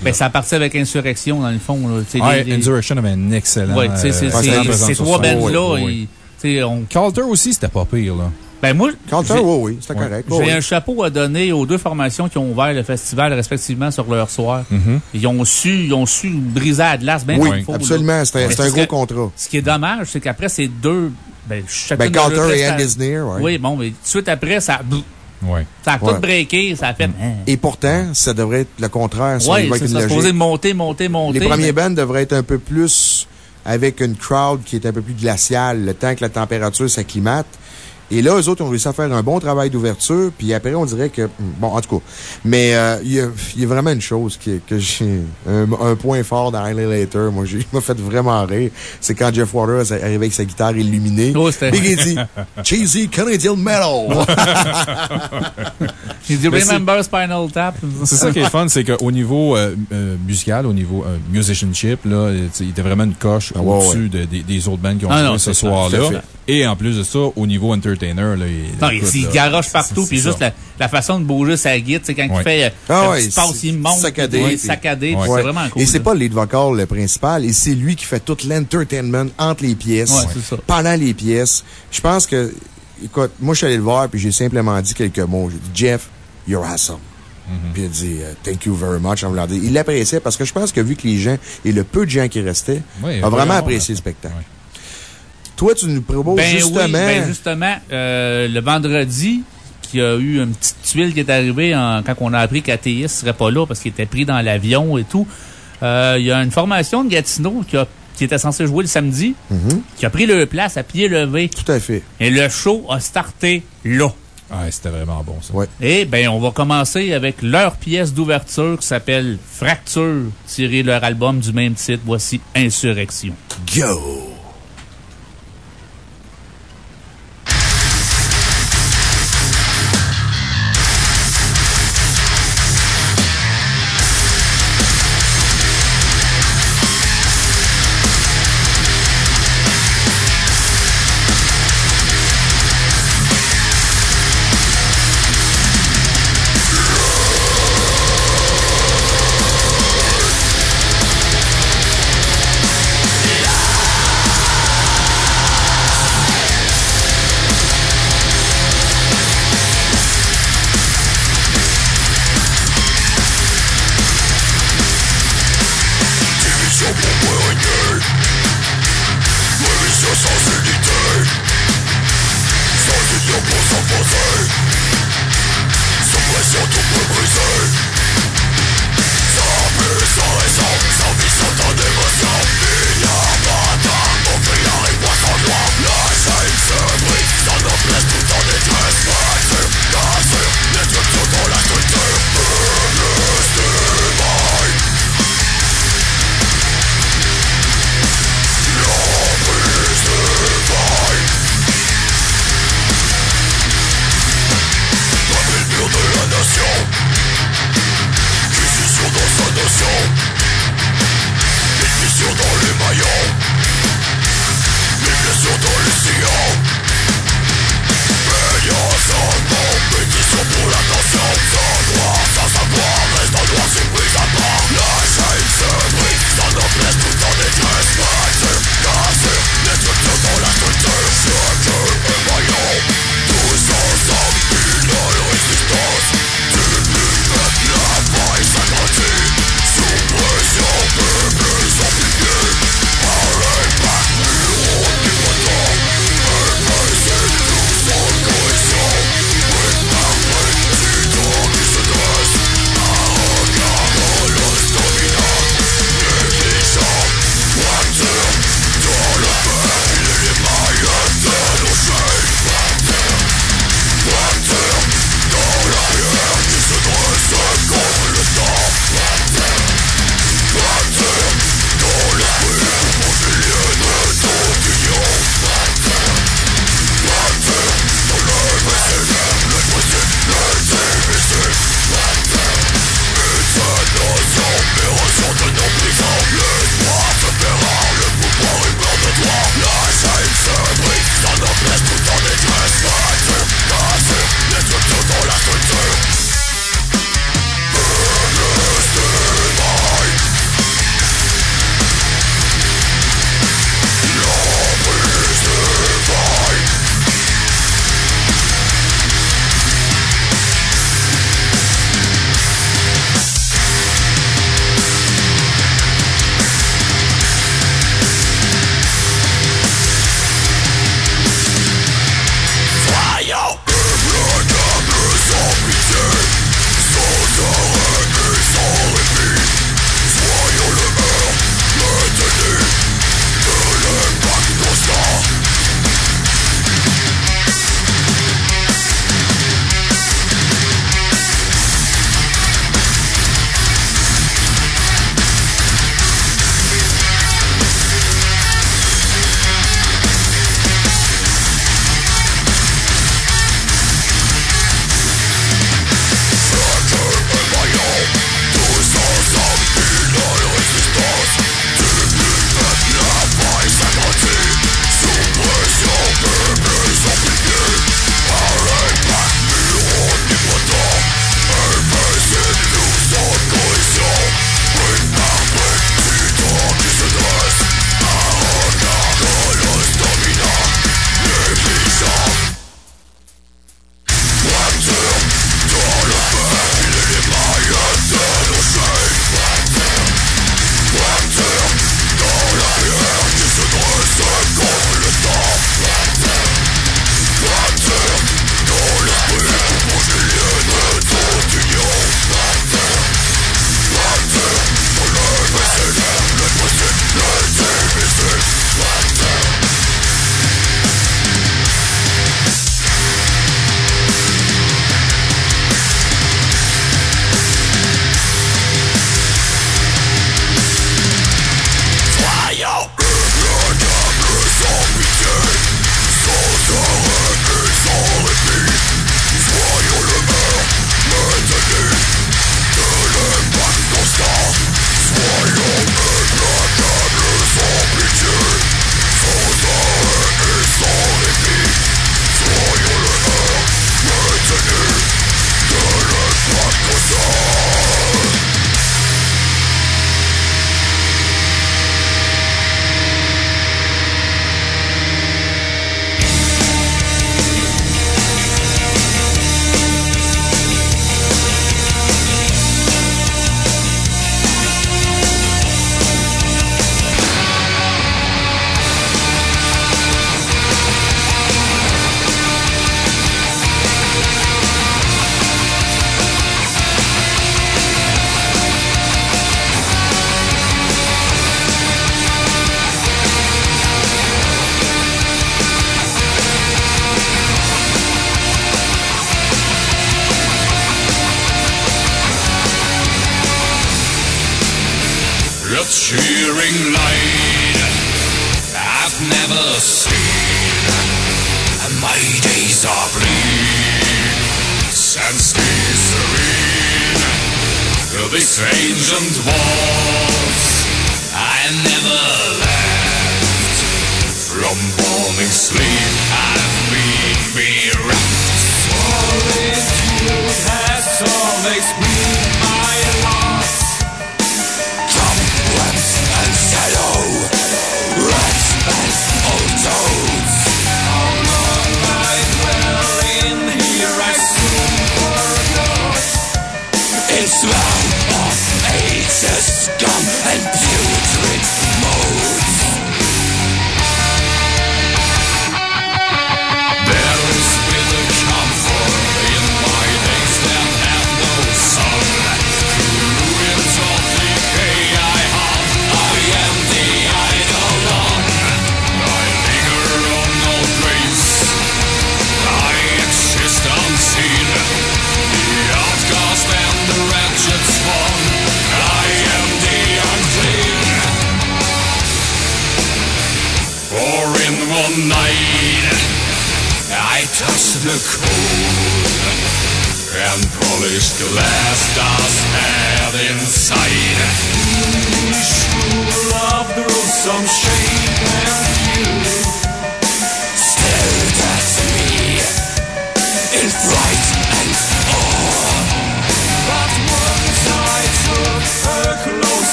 Ben, là. ça partait avec Insurrection, dans le fond, là. tu sais, Ouais, les- les- Insurrection avait un excellent. C'est- euh, ces trois bands-là, Oui, oui, oui. Calter aussi, c'était pas pire, là. Ben, moi. Oui, oui, c'était Ouais. correct. J'ai oui. un chapeau à donner aux deux formations qui ont ouvert le festival respectivement sur leur soir. Mhm. Ils ont su, ils ont su briser à glace bien Oui, faut, absolument. C'est un, gros que- contrat. Ce qui est dommage, c'est qu'après ces deux, ben, chacune Ben, Carter et Andy Sneer, ouais. Oui, bon, mais tout de suite après, ça, Ouais. ça a Ouais. tout breaké, ça a fait. hein. Et pourtant, ça devrait être le contraire. si Oui, c'est supposé monter, monter, monter. Les premiers mais- bands devraient être un peu plus avec une crowd qui est un peu plus glaciale, le temps que la température s'acclimate. Et là, eux autres ont réussi à faire un bon travail d'ouverture, puis après, on dirait que, bon, en tout cas. Mais, euh, il y, a, il y a vraiment une chose qui, que j'ai, un, un point fort dans Annihilator, moi, j'ai- [laughs] il m'a fait vraiment rire. C'est quand Jeff Waters est arrivé avec sa guitare illuminée. Oh, c'était- Puis il dit, Cheesy Canadian Metal! [laughs] J'ai dit c'est- Remember Spinal Tap? C'est ça qui est fun, c'est qu'au niveau euh, euh, musical, au niveau euh, musicianship, là, il était vraiment une coche Ah, ouais, au-dessus de- des- des autres bands qui ont Ah, joué non, ce soir-là. Et en plus de ça, au niveau entertainer, là, il, Non, il, écoute, il là, garoche partout, puis juste la, la façon de bouger sa guide, c'est quand il fait euh, Ah ouais, passe, il monte, saccadé, puis puis- saccadé, Ouais. c'est vraiment cool. Et c'est pas le lead vocal le principal, et c'est lui qui fait tout l'entertainment entre les pièces. Pendant les pièces. Je pense que, écoute, moi, je suis allé le voir, puis j'ai simplement dit quelques mots. J'ai dit, Jeff, you're awesome. Mm-hmm. Puis il a dit, euh, thank you very much. Il l'appréciait parce que je pense que vu que les gens, et le peu de gens qui restaient, Ouais, a vraiment vraiment, apprécié le spectacle. Toi, tu nous proposes Ben justement. oui, ben justement, euh, le vendredi, qu'il y a eu une petite tuile qui est arrivée en- quand on a appris qu'ATS serait pas là parce qu'il était pris dans l'avion et tout. Euh, Il y a une formation de Gatineau qui, a- qui était censée jouer le samedi, Mhm, qui a pris le place à pied levé. tout à fait. Et le show a starté là. Ouais, c'était vraiment bon, ça. Ouais. Et ben, on va commencer avec leur pièce d'ouverture qui s'appelle Fracture, tirée de leur album du même titre. Voici Insurrection. Go!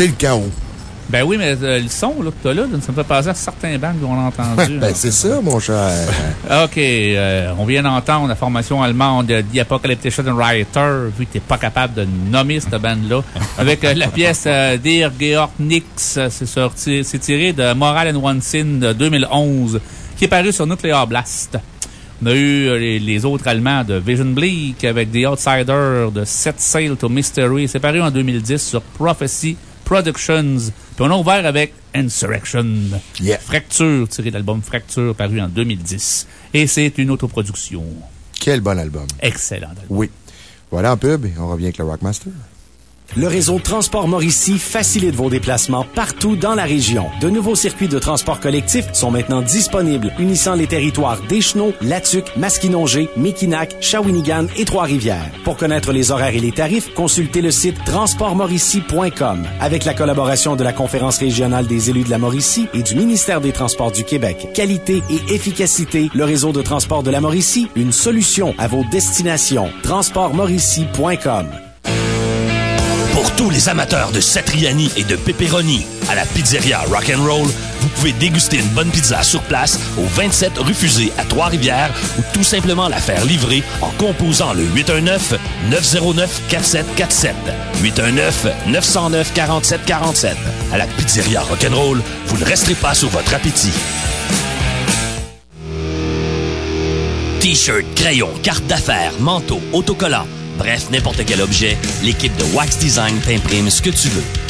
C'est le chaos. Ben oui, mais euh, le son là, que t'as là, ça me fait penser à certains bands qu'on a entendus. [laughs] ben, c'est ça, mon cher. OK, euh, on vient d'entendre la formation allemande de The Apocalyptician Writer, vu que t'es pas capable de nommer cette bande-là, [laughs] avec euh, la pièce Dear Georg Nix. C'est tiré de Moral and One Sin de 2011, qui est paru sur Nuclear Blast. On a eu les, les autres Allemands de Vision Bleak avec The Outsider de Set Sail to Mystery. C'est paru en 2010 sur Prophecy Productions. Puis on a ouvert avec Insurrection. Fracture, tiré de l'album Fracture, paru en 2010. Et c'est une autoproduction. Quel bon album. Excellent album. Oui. Voilà en pub et on revient avec le Rockmaster. Le réseau Transport Mauricie facilite vos déplacements partout dans la région. De nouveaux circuits de transport collectif sont maintenant disponibles, unissant les territoires d'Échenot, Latuc, Masquinongé, Mekinac, Shawinigan et Trois-Rivières. Pour connaître les horaires et les tarifs, consultez le site transportmauricie.com. Avec la collaboration de la Conférence régionale des élus de la Mauricie et du ministère des Transports du Québec. Qualité et efficacité, le réseau de transport de la Mauricie, une solution à vos destinations. transportmauricie.com. Pour tous les amateurs de Satriani et de pepperoni, à la pizzeria Rock'n'Roll, vous pouvez déguster une bonne pizza sur place au 27 rue Fusée à Trois-Rivières ou tout simplement la faire livrer en composant le 819-909-4747. 819-909-4747. À la pizzeria Rock'n'Roll, vous ne resterez pas sur votre appétit. T-shirt, crayon, carte d'affaires, manteau, autocollant, bref, n'importe quel objet, l'équipe de Wax Design t'imprime ce que tu veux.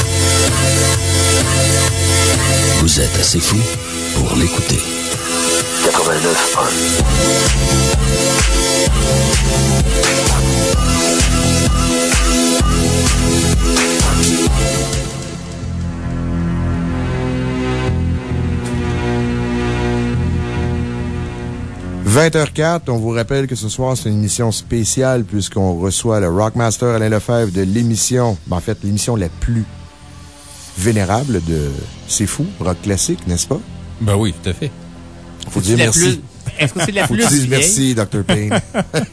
Vous êtes assez fou pour l'écouter. 20h04, on vous rappelle que ce soir, c'est une émission spéciale puisqu'on reçoit le Rockmaster Alain Lefebvre de l'émission, ben, en fait, l'émission la plus vénérable de C'est fou, rock classique, n'est-ce pas? Ben oui, tout à fait. Faut dire merci. plus- Est-ce que c'est la Faut plus dire vieille? merci, Dr. Payne.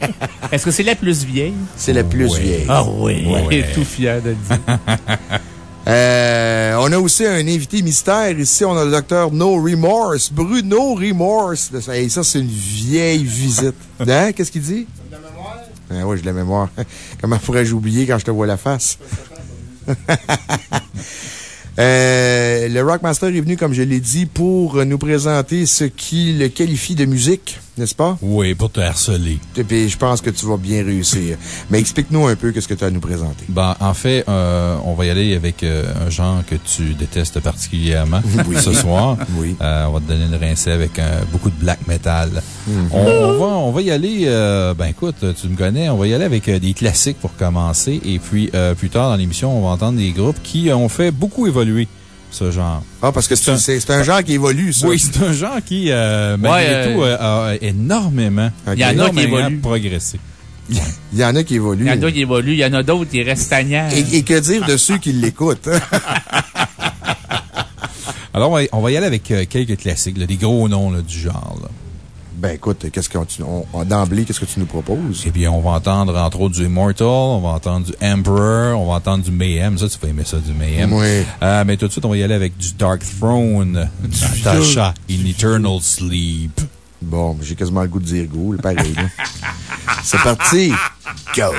[laughs] Est-ce que c'est la plus vieille? C'est la plus vieille. Ah oui, Ouais. tout fier de le dire. [laughs] Euh, on a aussi un invité mystère. Ici, on a le docteur No Remorse. Bruno Remorse. Et ça, c'est une vieille visite. [laughs] Hein? Qu'est-ce qu'il dit? De la mémoire? Ah oui, j'ai de la mémoire. Comment pourrais-je oublier quand je te vois la face? Euh, le Rockmaster est venu, comme je l'ai dit, pour nous présenter ce qu'il qualifie de musique n'est-ce pas? Oui, pour te harceler. Et puis, je pense que tu vas bien réussir. Mais explique-nous un peu qu'est-ce que tu as à nous présenter. Ben, en fait, euh, on va y aller avec euh, un genre que tu détestes particulièrement [laughs] Oui. ce soir. Oui. Euh, on va te donner une rincée avec beaucoup de black metal. Mhm. on, on va, on va y aller, ben écoute, tu me connais, on va y aller avec des classiques pour commencer. Et puis, plus tard dans l'émission, on va entendre des groupes qui ont fait beaucoup évoluer ce genre. Ah, parce que c'est un, c'est- c'est un genre qui évolue, ça. Oui, c'est un genre qui, euh, malgré Ouais, tout, euh, euh, a énormément, Ok. Il y en a qui progressé. Il y en a qui évoluent. Il y en a qui évoluent, il y en a d'autres qui restent stagnants. Et, et que dire de ceux qui l'écoutent? [laughs] Alors, on va, on va y aller avec euh, quelques classiques, là, des gros noms là, du genre. là. Ben, écoute, qu'est-ce qu'on, tu- on- on- d'emblée, qu'est-ce que tu nous proposes? Eh bien, on va entendre entre autres du Immortal, on va entendre du Emperor, on va entendre du Mayhem. Ça, tu vas aimer ça, du Mayhem. Oui. Euh, mais tout de suite, on va y aller avec du Dark Throne, Natasha in Eternal Sleep. Bon, j'ai quasiment le goût de dire go, pareil. C'est parti! Go!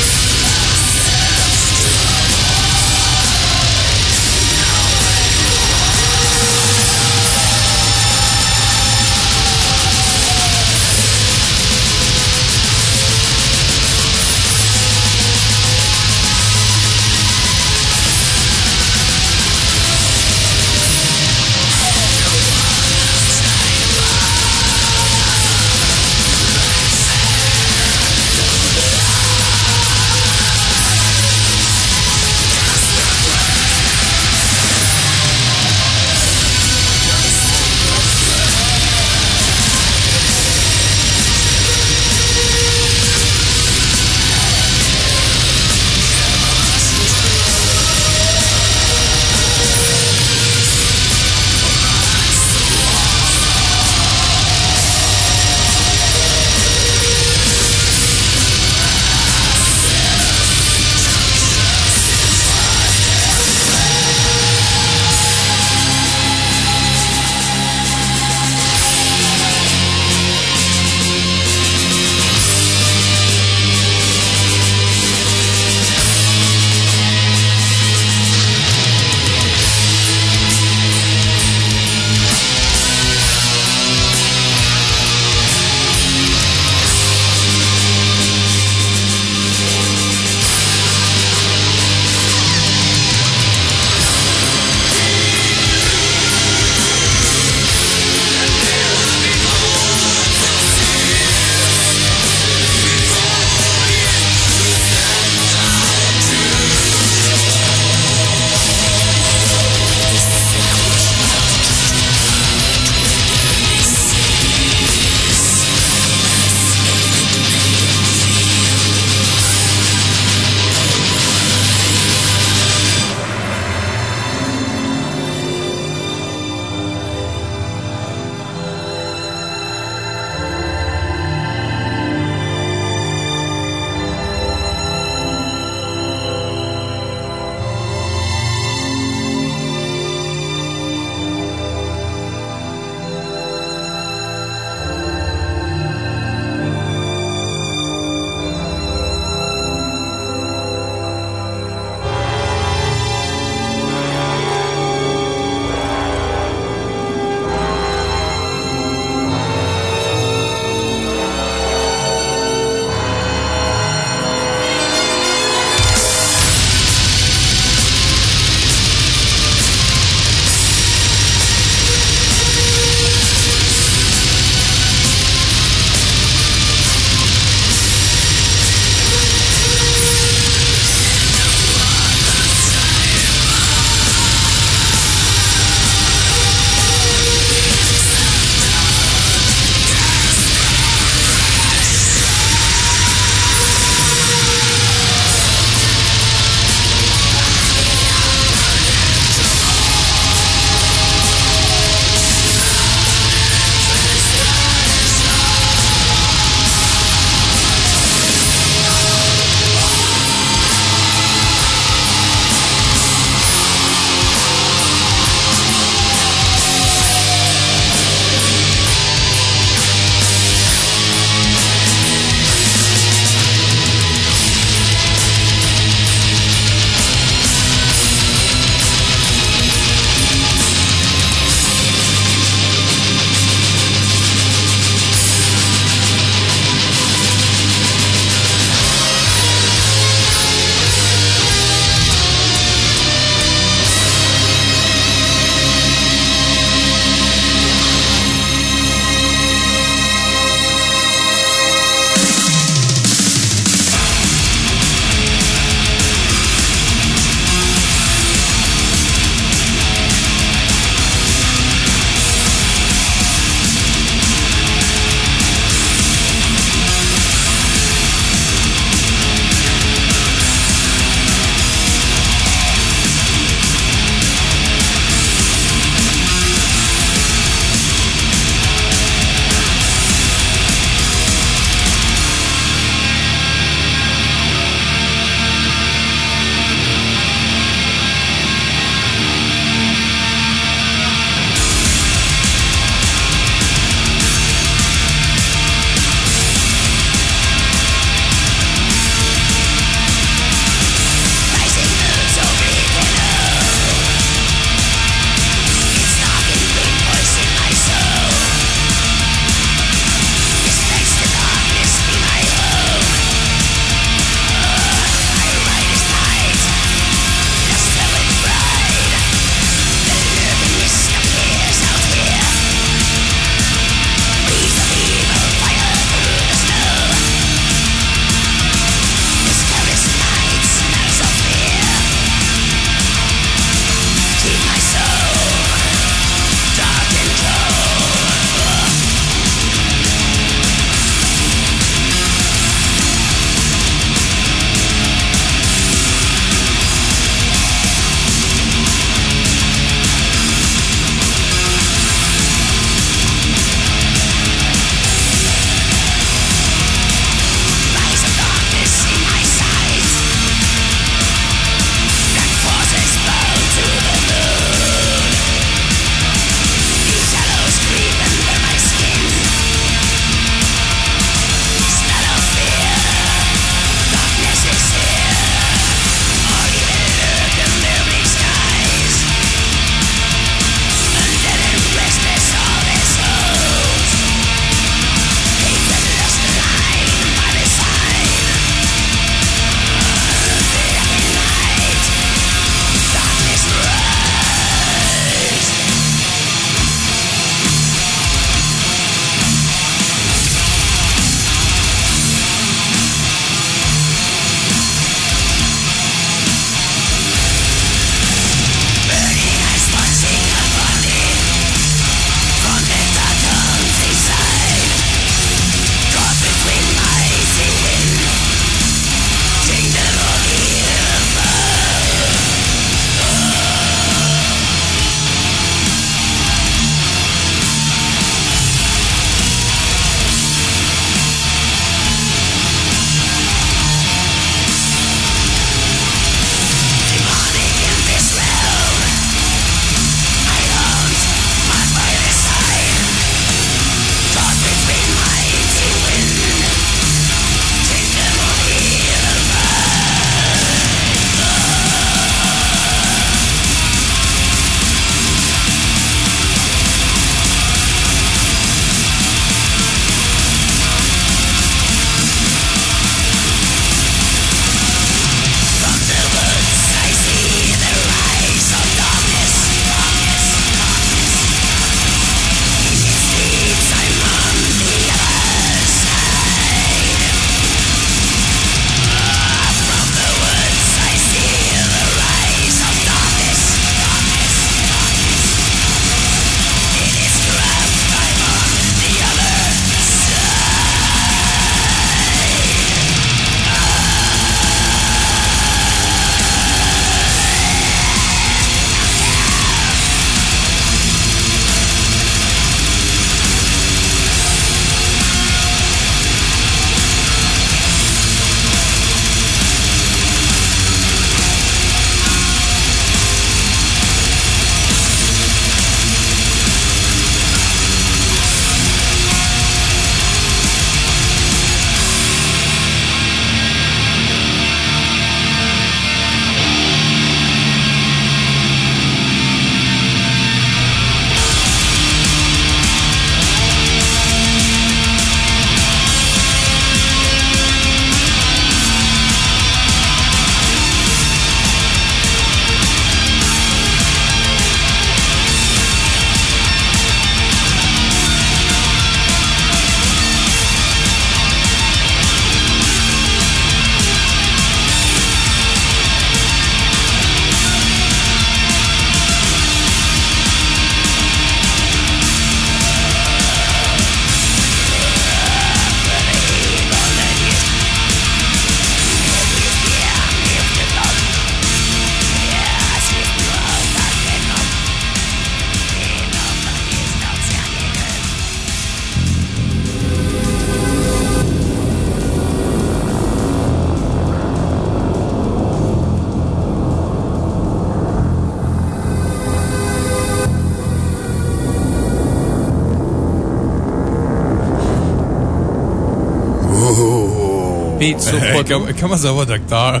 Comment- ça va, docteur?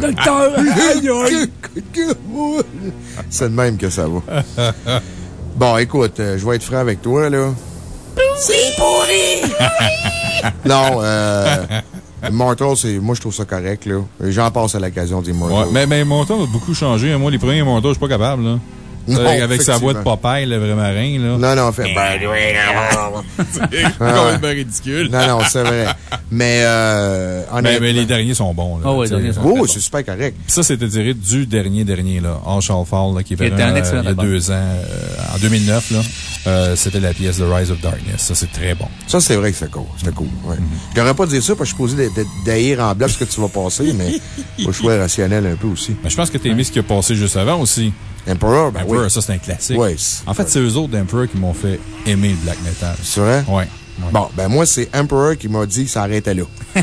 Docteur, [laughs] aïe, aïe. C'est de même que ça va. [laughs] Bon, écoute, euh, je vais être franc avec toi, là. C'est pourri! [laughs] Non, euh, Mortal, c'est, moi, je trouve ça correct, là. J'en passe à l'occasion des Mortal. Ouais, mais, mais mon ton a beaucoup changé. Moi, les premiers montants, je suis pas capable, là. Non, avec avec sa voix de. Popeye, le vrai marin, là. Non, non, fait. Ben, C'est complètement [laughs] ridicule. non, non, c'est vrai. Mais, euh, Mais, honnêtement- mais les derniers sont bons, là. Ah ouais, les Tu sais. derniers sont Oui, oui, bons. c'est super correct. Puis Ça, c'était tiré du dernier, dernier, là. All Shall Fall, là, qui est Qui était un euh, excellent il y a deux ans, euh, en 2009, là. Euh, c'était la pièce The Rise of Darkness. Ça, c'est très bon. Ça, c'est vrai que c'est cool. C'était cool, ouais. J'aurais pas dit ça parce que je suis posé de- de- d'haïr en bloc ce que tu vas passer, mais [laughs] faut que je sois rationnel un peu aussi. Mais je pense que t'as aimé ce qui a passé juste avant aussi. Emperor, ben Emperor, oui. ça, c'est un classique. C'est- En fait, c'est eux autres d'Emperor qui m'ont fait aimer le black metal. C'est vrai? Ouais. Ouais. Bon, ben moi, c'est Emperor qui m'a dit que ça arrêtait là. [laughs]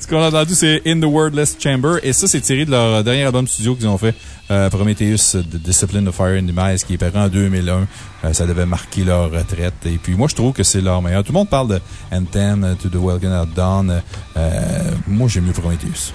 Ce qu'on a entendu, c'est In the Wordless Chamber. Et ça, c'est tiré de leur dernier album studio qu'ils ont fait, euh, Prometheus, The Discipline of Fire and Demise, qui est paru en 2001. Euh, ça devait marquer leur retraite. Et puis, moi, je trouve que c'est leur meilleur. Tout le monde parle de Anthem, euh, To the Welcome at Dawn. Euh, moi, j'aime mieux Prometheus.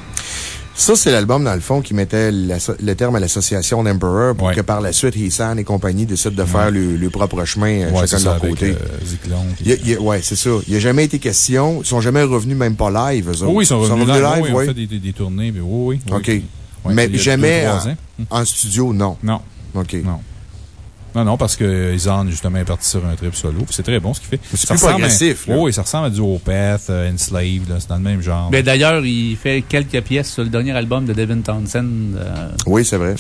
Ça, c'est l'album, dans le fond, qui mettait le terme à l'association d'Emperor pour Ouais. que par la suite, Hissan et compagnie décident de faire le, le propre chemin, euh, Ouais, chacun de leur côté. euh, a- ouais, c'est ça. Il n'y a jamais été question. Ils sont jamais revenus, même pas live, eux autres. Oui, ils sont revenus live. live, oui, ils ont ouais. fait des, des, des tournées. Mais oui, oui. oui. OK. Mais jamais deux, en, en studio, non. Non. OK. Non. Non, non, parce que Izan, justement, est parti sur un trip solo. puis C'est très bon ce qu'il fait. C'est Ça plus progressif, là. Oui, ça ressemble à du Opeth, euh, Enslaved, là, c'est dans le même genre. Ben, d'ailleurs, il fait quelques pièces sur le dernier album de Devin Townsend. euh, Oui, c'est vrai.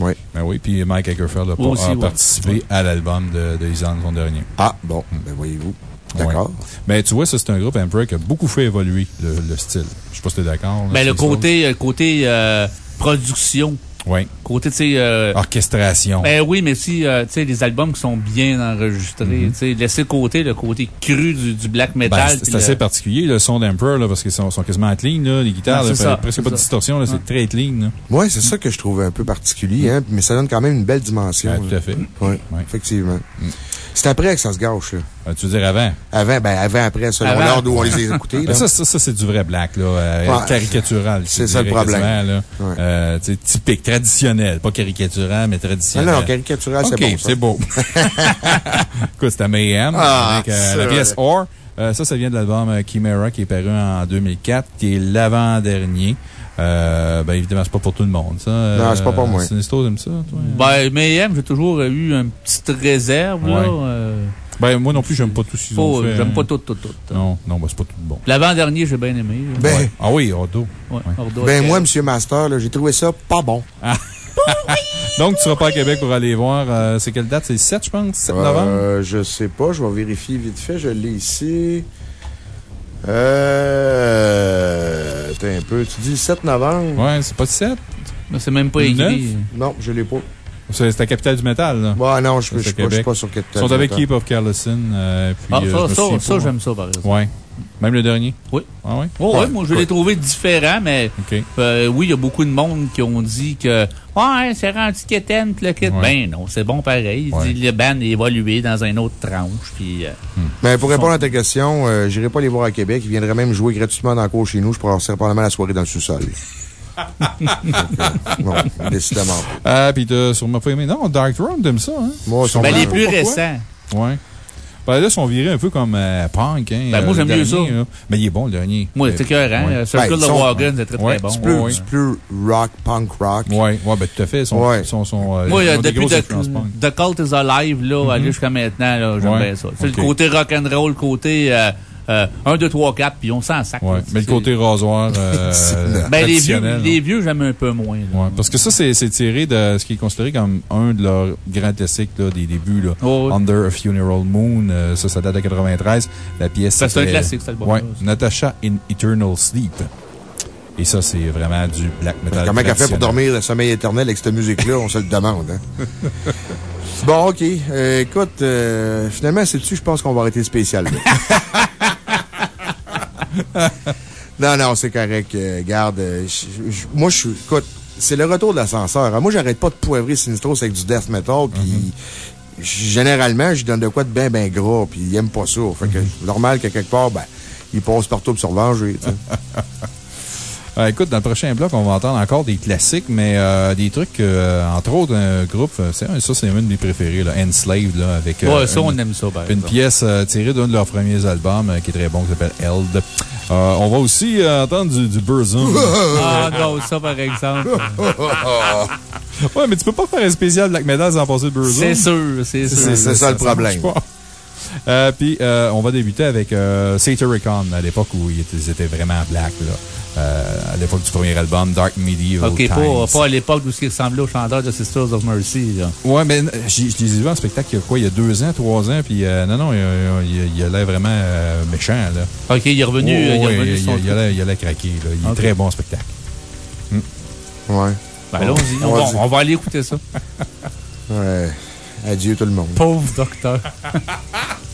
Oui. Ben oui, puis Mike Ackerfeld a, Aussi, a ouais. participé à l'album de, de Izan, son dernier. Ah, bon. Ben, voyez-vous. D'accord. Ouais. Ben, tu vois, ça, c'est un groupe Emperor qui a beaucoup fait évoluer le, le style. Je sais pas si t'es d'accord. Ben, le côté, le côté euh, production. Oui. Côté, tu sais. euh, Orchestration. Ben oui, mais si, euh, tu sais, les albums qui sont bien enregistrés, Mhm. tu sais, laisser de côté le côté cru du, du black metal. Ben, c'est puis c'est assez le- particulier, le son d'Emperor, là, parce qu'ils sont, sont quasiment clean, là, les guitares, Ouais, là, ça, presque pas de distorsion, là, Ouais. c'est très clean, là. Oui, c'est ça que je trouve un peu particulier, hein, mais ça donne quand même une belle dimension. Ouais, tout à fait. Oui, Ouais. effectivement. C'est après que ça se gâche, là. Euh, tu veux dire avant? Avant, ben, avant, après, selon l'ordre où on les a écoutés, [laughs] là. Ben, ça, ça, ça, c'est du vrai black, là. euh, Ouais. caricatural. C'est ça le problème. là. Ouais. Euh, typique, traditionnel. Pas caricatural, mais Ah traditionnel. non, caricatural, c'est Ok, bon. c'est beau. [laughs] Écoute, c'était Mayhem. Ah, avec euh, ça, la pièce. Or. Euh, ça, ça vient de l'album euh, Chimera qui est paru en 2004, qui est l'avant-dernier. Euh, ben, évidemment, c'est pas pour tout le monde, ça. Non, c'est pas pour moi. Sinistro, t'aimes ça, toi? Ben, Mayhem, j'ai toujours eu une petite réserve. Ouais. euh, Ben, moi non plus, j'aime pas tout ce qu'ils ont fait. J'aime hein. pas tout, tout, tout. Non, non, ben, c'est pas tout bon. L'avant-dernier, j'ai bien aimé. Ben, Ouais. Ah oui, Ordo. Ouais, Ordo ben, moi, Monsieur Master, j'ai trouvé ça pas bon. [laughs] Donc, tu seras pas à Québec pour aller voir. euh, c'est quelle date? C'est le 7, je pense? 7 novembre? Euh, je sais pas, je vais vérifier vite fait, je l'ai ici. Euh. Attends un peu. Tu dis le 7 novembre? Ouais, c'est pas le 7? Mais C'est même pas écrit. Non, je l'ai pas. C'est la capitale du métal, là. Bon, non, je je c'est suis pas, je sur quel Ils sont avec Keep of Carlson. Euh, puis, Ah, euh, je ça, ça, j'aime ça, par exemple. Ouais. Même le dernier? Oui. Ah ouais? Oh, ouais, Ouais, moi, je l'ai trouvé différent, mais euh, oui, il y a beaucoup de monde qui ont dit que Ouais, c'est rendu quétaine, le kit. Ouais. Ben non, c'est bon pareil. Il Ouais. dit le band est évolué dans une autre tranche, puis. euh, Mais pour répondre à ta question, euh, j'irai pas les voir à Québec. Ils viendraient même jouer gratuitement dans le cours chez nous. Je passerais probablement la soirée dans le sous-sol. Donc, euh, non, décidément pas. Ah, puis t'as sûrement pas aimé. Non, Dark Throne, t'aimes ça, hein? Moi, ils sont ben, les plus pourquoi? récents. Ouais. Ben là, ils sont virés un peu comme euh, punk, hein. Ben, moi, euh, j'aime le mieux dernier, ça. là. Mais il est bon, le dernier. Moi, c'est écœurant. Ouais. Euh, Circle Ben, of Wagon, c'est très, Ouais, très bon. C'est plus, Ouais. c'est plus rock, punk rock. Ouais, ouais, ben tout à fait. Ils sont, Ouais. ils sont, sont, euh, Moi, ils euh, depuis The, Cult is Alive, là, aller jusqu'à maintenant, là, j'aime Ouais. bien ça. C'est Ok. le côté rock'n'roll, le côté euh, 1, 2, 3, 4, puis on s'en sac. Ouais. Mais le C'est- côté rasoir, euh, [laughs] Ben, les vieux, les vieux, j'aime un peu moins. là. Ouais, parce que ça, c'est c'est tiré de ce qui est considéré comme un de leurs grands classiques là, des débuts. Là. Oh, oui. Under a Funeral Moon, euh, ça, ça date de 93. La pièce. C'est un classique, cet album-là, Ouais, ça. Natasha in Eternal Sleep. Et ça, c'est vraiment du black metal. Comment qu'elle fait pour dormir le sommeil éternel avec cette musique-là? On se le demande, hein? [laughs] Bon, OK. Euh, écoute, euh, finalement, c'est-tu, je pense qu'on va arrêter le spécial. [laughs] non, non, c'est correct. euh, garde, euh, moi, je suis, écoute, c'est le retour de l'ascenseur. hein. Moi, j'arrête pas de poivrer Sinistros avec du death metal, puis généralement, je donne de quoi de bien, bien gras, puis il aime pas ça. Fait que, normal que quelque part, ben, il passe partout pour se [laughs] Ah, écoute, dans le prochain bloc, on va entendre encore des classiques, mais euh, des trucs, euh, entre autres, un groupe, euh, c'est un- ça, c'est une de mes préférés, là, Enslaved, là, avec. euh, Ouais, ça, on une- aime ça, par Une pièce euh, tirée d'un de leurs premiers albums euh, qui est très bon, qui s'appelle Held. Euh, on va aussi euh, entendre du, du Burzum. [laughs] Ah non, ça, par exemple. [laughs] ouais, mais tu peux pas faire un spécial Black Metal sans passer le Burzum. C'est sûr, c'est sûr. C'est ça le problème. [laughs] Euh, Puis, euh, on va débuter avec euh, Satyricon, à l'époque où ils étaient, ils étaient vraiment black, là. Euh, à l'époque du premier album, Dark Medieval OK, Times. pas, pas à l'époque où ce qui ressemblait au chanteur de Sisters of Mercy. Là. Ouais, mais euh, j'ai- je les ai vus en spectacle il y a quoi, il y a deux ans, trois ans, puis euh, non, non, il, a- il a- il a l'air vraiment euh, méchant, là. OK, il est revenu, il est ouais, revenu il, sur son il a l'air- il a l'air craqué, là. Il est très bon en spectacle. Ouais. Ben, allons-y, on, on va aller écouter ça. Ouais. Adieu tout le monde. Pauvre docteur. [laughs]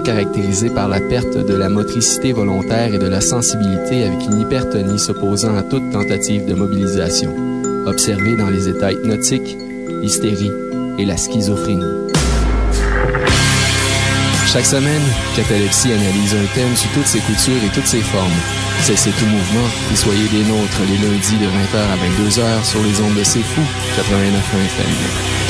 État caractérisé par la perte de la motricité volontaire et de la sensibilité avec une hypertonie s'opposant à toute tentative de mobilisation. Observé dans les états hypnotiques, l'hystérie et la schizophrénie. Chaque semaine, Catalepsie analyse un thème sous toutes ses coutures et toutes ses formes. Cessez tout mouvement et soyez des nôtres les lundis de 20h à 22h sur les ondes de C'est Fou, 89 FM.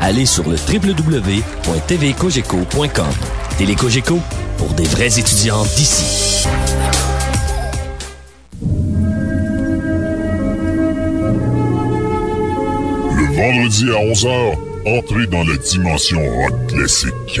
allez sur le www.tvcogeco.com. Télécogeco, pour des vrais étudiants d'ici. Le vendredi à 11h, entrez dans la dimension rock classique.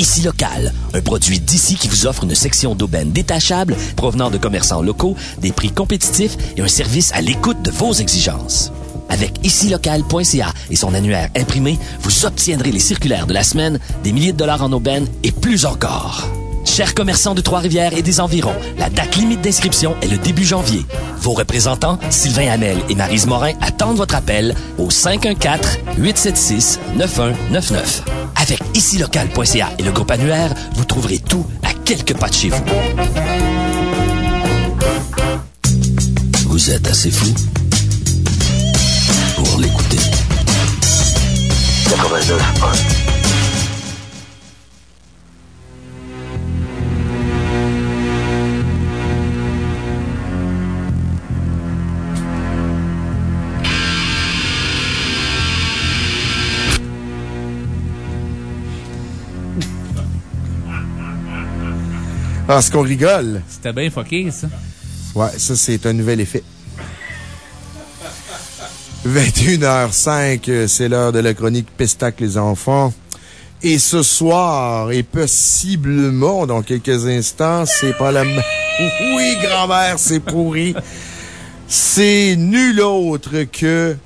Ici Local, un produit d'ici qui vous offre une section d'aubaine détachable provenant de commerçants locaux, des prix compétitifs et un service à l'écoute de vos exigences. Avec icilocal.ca et son annuaire imprimé, vous obtiendrez les circulaires de la semaine, des milliers de dollars en aubaine et plus encore. Chers commerçants de Trois-Rivières et des environs, la date limite d'inscription est le début janvier. Vos représentants, Sylvain Hamel et Marise Morin, attendent votre appel au 514-876-9199. Avec icilocal.ca et le groupe annuaire, vous trouverez tout à quelques pas de chez vous. Vous êtes assez fou pour l'écouter. 89 Ah, ce qu'on rigole. C'était bien fucké, ça. Ouais, ça, c'est un nouvel effet. 21h05, c'est l'heure de la chronique Pestac les enfants. Et ce soir, et possiblement dans quelques instants, c'est pas la... [laughs] Oui, grand-mère, c'est pourri. C'est nul autre que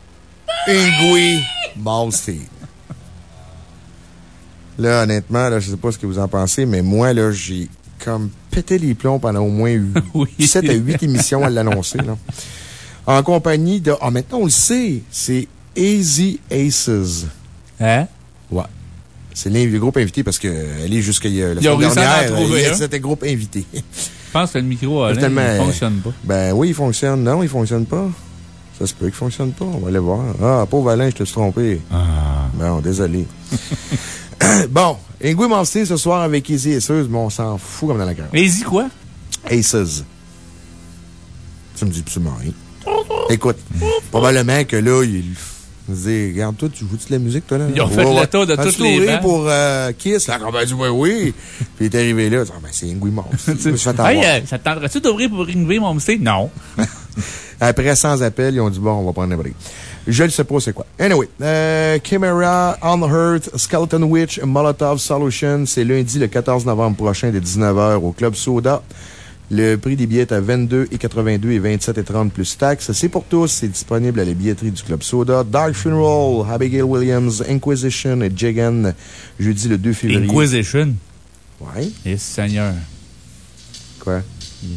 Ingui Malmsteen. Là, honnêtement, là, je sais pas ce que vous en pensez, mais moi, là, j'ai comme pété les plombs pendant au moins [laughs] 7 à 8 émissions à l'annoncer. En compagnie de, ah, maintenant, on le sait, c'est Easy Aces. Hein? Ouais. C'est le groupe invité parce qu'elle est jusqu'à euh, la semaine dernière. trouver il y a- un. C'était groupe invité. Je pense que le micro, Alain, il fonctionne pas. Ben oui, il fonctionne. Non, il fonctionne pas. Ça se peut qu'il fonctionne pas. On va aller voir. Ah, pauvre Alain, je te suis trompé. Bon, désolé. [laughs] [coughs] bon, Ingui Malmsteen ce soir avec Easy Aces, mais on s'en fout comme dans la carte. Easy quoi? Aces. Ça me dit absolument rien. Écoute, probablement que là, il. se dit, regarde, toi, tu joues-tu de la musique, toi, là? Ils ont fait le tour de toutes les bandes? pour euh, Kiss? La campagne dit, oui, oui. Puis il est arrivé là, il dit, ah, ben, c'est Ingui [laughs] me. Hey, euh, ça te tenterait-tu d'ouvrir pour Ringway Momsey? Non. [laughs] Après, sans appel, ils ont dit, bon, on va prendre un break. Je ne sais pas c'est quoi. Anyway, euh, Chimera, Unhurt, Skeleton Witch, Molotov Solution, c'est lundi le 14 novembre prochain de 19h au Club Soda. Le prix des billets est à 22,82 et 27,30 plus taxes. C'est pour tous. C'est disponible à la billetterie du Club Soda. Dark Funeral, Abigail Williams, Inquisition et Jagan, jeudi le 2 février. Inquisition? Ouais. Et Seigneur. Quoi?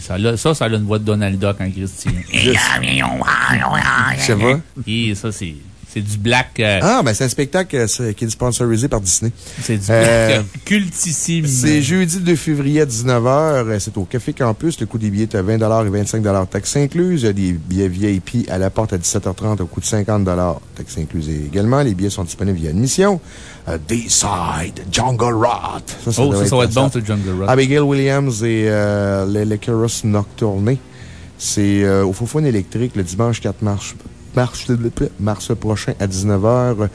Ça, ça, ça a une voix de Donald Duck en Christy. Juste- [laughs] Je sais pas. Et ça, c'est c'est du black. euh, Ah, ben c'est un spectacle euh, qui est sponsorisé par Disney. C'est du Euh, black euh, cultissime. C'est jeudi le 2 février à 19h. C'est au Café Campus. Le coût des billets est à 20 et 25 taxes incluses. Il y a des billets VIP à la porte à 17h30 au coût de 50 taxes incluses également. Les billets sont disponibles via admission. Euh, D-Side, Jungle Rot. Oh, ça, ça va être bon, ce Jungle Rot. Abigail Williams et euh, les Nocturne. C'est euh, au Foufoune électrique le dimanche 4 mars, mars, mars prochain à 19h.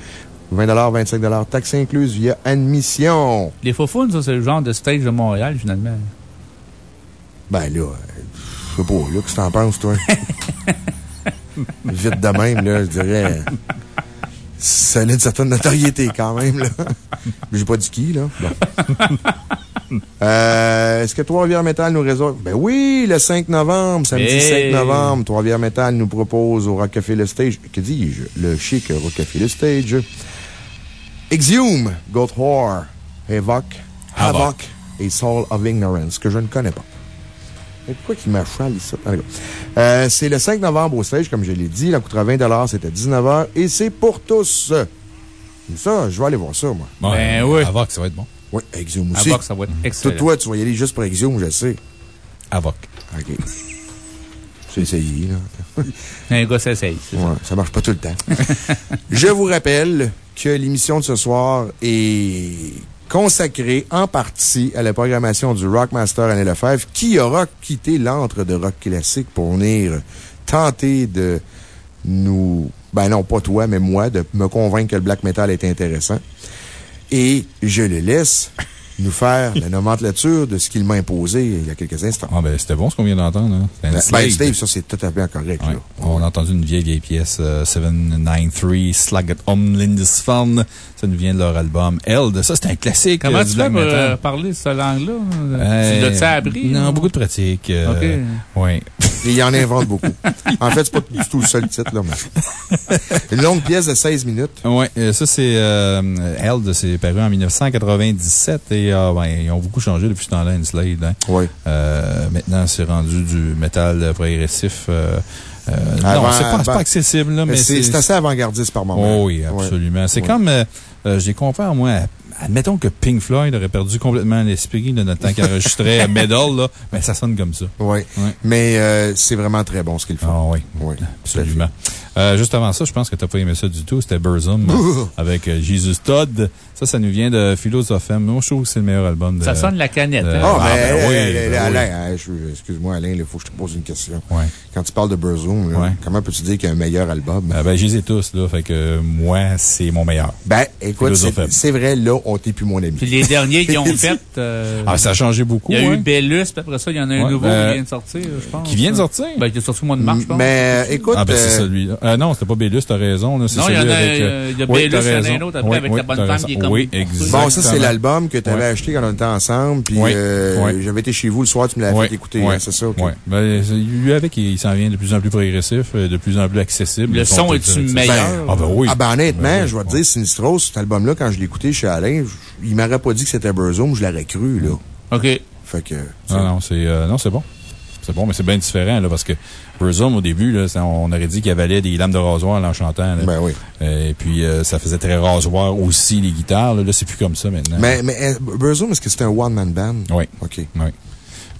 20 25 taxes incluses via admission. Les Faufounes, ça, c'est le genre de stage de Montréal, finalement. Ben là, je sais pas, là, qu'est-ce que t'en penses, toi? [laughs] Vite de même, là, je dirais. Ça a une certaine notoriété quand même, là. Mais J'ai pas dit qui, là. Bon. [laughs] Euh, Est-ce que Trois-Rivières Métal nous réserve? Ben oui, le 5 novembre, samedi Hey! 5 novembre, Trois-Rivières Métal nous propose au Rockefeller Stage, que dis-je? Le chic Rockefeller Stage. Exhume, Goat Whore, Havoc, Havoc et Soul of Ignorance, que je ne connais pas. Mais pourquoi qu'il m'achale ici? Euh, c'est le 5 novembre au stage, comme je l'ai dit. La coûtera 20 c'était 19h et c'est pour tous. Ça, je vais aller voir ça, moi. Ben oui. Avoc, ça va être bon. Oui, Exhume aussi. Avoc, ça va être excellent. Toi, toi, tu vas y aller juste pour Exhume, je sais. Avoc. OK. J'ai essayé, là. [laughs] Un gars s'essaye. ça. Ouais, ça marche pas tout le temps. [laughs] Je vous rappelle que l'émission de ce soir est consacrée en partie à la programmation du Rockmaster Anne Lefebvre, qui aura quitté l'antre de rock classique pour venir tenter de nous, ben non, pas toi, mais moi, de me convaincre que le black metal est intéressant. Et je le laisse nous faire la nomenclature de ce qu'il m'a imposé il y a quelques instants. Ah, ben, c'était bon ce qu'on vient d'entendre, hein. Ben, Slade. Steve, ça, c'est tout à fait correct, Ouais. là. On a entendu une vieille, vieille pièce, euh, 793, Slaget Om Lindisfarne. Ça nous vient de leur album Eld. Ça, c'est un classique. Comment euh, tu fais pour euh, parler cette langue-là? Euh, tu l'as-tu appris? Non, beaucoup de pratique. euh, OK. Oui. [laughs] Et il en invente beaucoup. En fait, c'est pas du tout le seul titre, là, mais. Une longue pièce de 16 minutes. Oui, ça, c'est euh, Eld, c'est paru en 1997 et euh, ben, ils ont beaucoup changé depuis ce temps-là, Slade. Hein. Oui. Euh, maintenant, c'est rendu du métal progressif. euh, euh, Avant- non, c'est pas, pas accessible, là, mais C'est assez avant-gardiste par moment. Oh oui, absolument. C'est Ouais. comme, euh, euh, je les compare, moi, à- admettons que Pink Floyd aurait perdu complètement l'esprit de notre temps qu'il enregistrait [laughs] Medal, là. Ben, ça sonne comme ça. Oui. Mais euh, c'est vraiment très bon ce qu'ils font. Ah oui. Oui. Absolument. Euh, juste avant ça, je pense que tu n'as pas aimé ça du tout. C'était Burzum Ouh. avec euh, Jesus Todd. Ça, ça nous vient de Philosophem. Moi, je trouve que c'est le meilleur album de. Ça sonne la canette, de- hein? Ah, Ah, mais ben oui, ben. Alain, hein, excuse-moi, Alain, il faut que je te pose une question. Ouais. Quand tu parles de Burzum, Ouais. comment peux-tu dire qu'il y a un meilleur album? Ah, ben, je les ai tous, là. Fait que euh, moi, c'est mon meilleur. Ben, écoute, c'est Philosophem. c'est vrai, là, on t'est plus mon ami. Puis les derniers qui ont [laughs] fait. euh, Ah, ça a changé beaucoup. Il y a ouais. eu Bellus, puis après ça, il y en a un Ouais, nouveau euh, qui vient de sortir, je pense. qui vient de sortir? Ben, il est sorti au mois de mars, je pense. Mais, euh, écoute. Ah, ben, c'est euh, celui-là. Euh, non, c'était pas Bellus, t'as raison. là, c'est Non, il y en celui a, avec, euh, il y a oui, t'as il y en a raison. un autre après Oui, avec oui, la bonne femme raison. qui est comme- Oui, Bon, exactement. ça, c'est l'album que tu avais Ouais. acheté quand on était ensemble. Puis, Oui. euh, Oui. j'avais été chez vous le soir, tu me l'avais fait écouter. hein, c'est ça, ok. ouais. Ben, lui, avec, il s'en vient de plus en plus progressif, euh, de plus en plus accessible. Le son est-tu meilleur? Ah, ben oui. Ah, ben honnêtement, Ben oui. je vais te dire, Sinistros, cet album-là, quand je l'ai écouté chez Alain, il m'aurait pas dit que c'était Burzum, je l'aurais cru, là. OK. Fait que. Non, non, c'est euh, non, c'est bon. C'est bon, mais c'est bien différent, là, parce que Burzum, au début, là, ça, on aurait dit qu'il avalait des lames de rasoir en chantant. là. Ben oui. Euh, et puis, euh, ça faisait très rasoir aussi, les guitares. Là, Là, c'est plus comme ça maintenant. Mais, mais euh, Burzum, est-ce que c'est un one-man band? Oui. OK. Oui.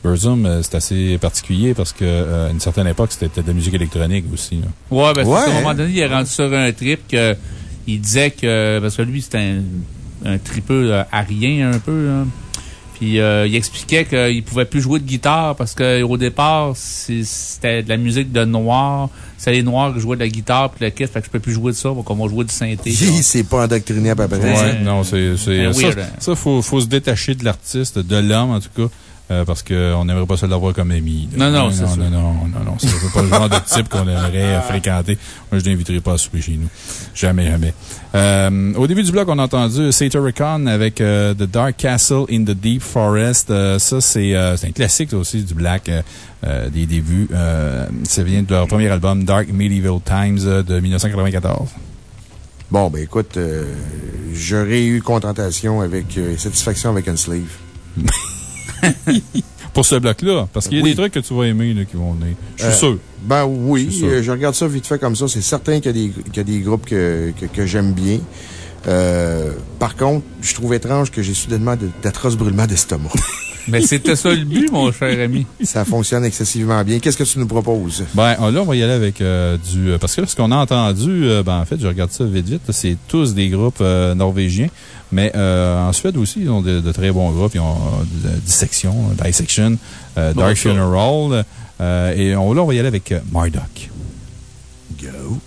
Burzum, c'est assez particulier parce que, euh, à une certaine époque, c'était de la musique électronique aussi. là. Ouais, ben, Ouais. à un moment donné, il est rendu sur un trip que, il disait que, parce que lui, c'était un, un tripeux arien un peu, là. Puis, euh, il expliquait qu'il pouvait plus jouer de guitare parce qu'au départ, c'est- c'était de la musique de noir. C'est les noirs qui jouaient de la guitare puis le kit. Fait que je peux plus jouer de ça. Donc, on va jouer du synthé. Il s'est pas endoctriné à peu près. Ouais, non, c'est, c'est, un ça, hein. ça, faut, faut se détacher de l'artiste, de l'homme, en tout cas. Euh, parce qu'on n'aimerait pas se l'avoir comme ami. là. Non, non, c'est non, sûr. non, non, non, non, c'est pas le genre de type qu'on aimerait euh, fréquenter. Moi, je l'inviterai pas à souper chez nous. Jamais, jamais. Euh, au début du bloc, on a entendu Satyrican avec euh, The Dark Castle in the Deep Forest. Euh, ça, c'est euh, un classique aussi du black euh, euh, des débuts. Euh, ça vient de leur premier album, Dark Medieval Times, euh, de 1994. Bon, ben écoute, euh, j'aurais eu contentation avec euh, satisfaction avec un slave. [laughs] [laughs] Pour ce bloc-là, parce qu'il y a Oui. des trucs que tu vas aimer là, qui vont venir. Je suis Euh, sûr. Ben oui, sûr. euh, je regarde ça vite fait comme ça. C'est certain qu'il y a des, qu'il y a des groupes que, que, que j'aime bien. Euh, par contre, je trouve étrange que j'ai soudainement d'atroces brûlements d'estomac. [laughs] Mais c'était ça le but, mon cher ami. ça fonctionne excessivement bien. Qu'est-ce que tu nous proposes? Ben, là, on va y aller avec euh, du. euh, Parce que là, ce qu'on a entendu, euh, ben, en fait, je regarde ça vite, vite, c'est tous des groupes euh, norvégiens. Mais euh, en Suède aussi, ils ont de, de très bons groupes. Ils ont euh, Dissection, Dissection, euh, Bon, Dark. Funeral. euh, et on, là, on va y aller avec euh, Marduk. Go. Go.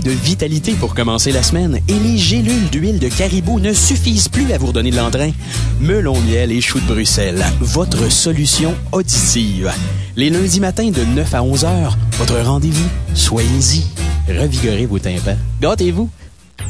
De vitalité pour commencer la semaine et les gélules d'huile de caribou ne suffisent plus à vous redonner de l'entrain? Melon miel et chou de Bruxelles, votre solution auditive. Les lundis matins de 9 à 11 heures, votre rendez-vous. Soyez-y. Revigorez vos tympans. Gâtez-vous.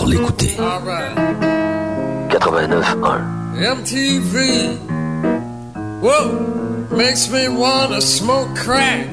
pour l'écouter. 89.1 MTV. Whoa, makes me wanna smoke crack.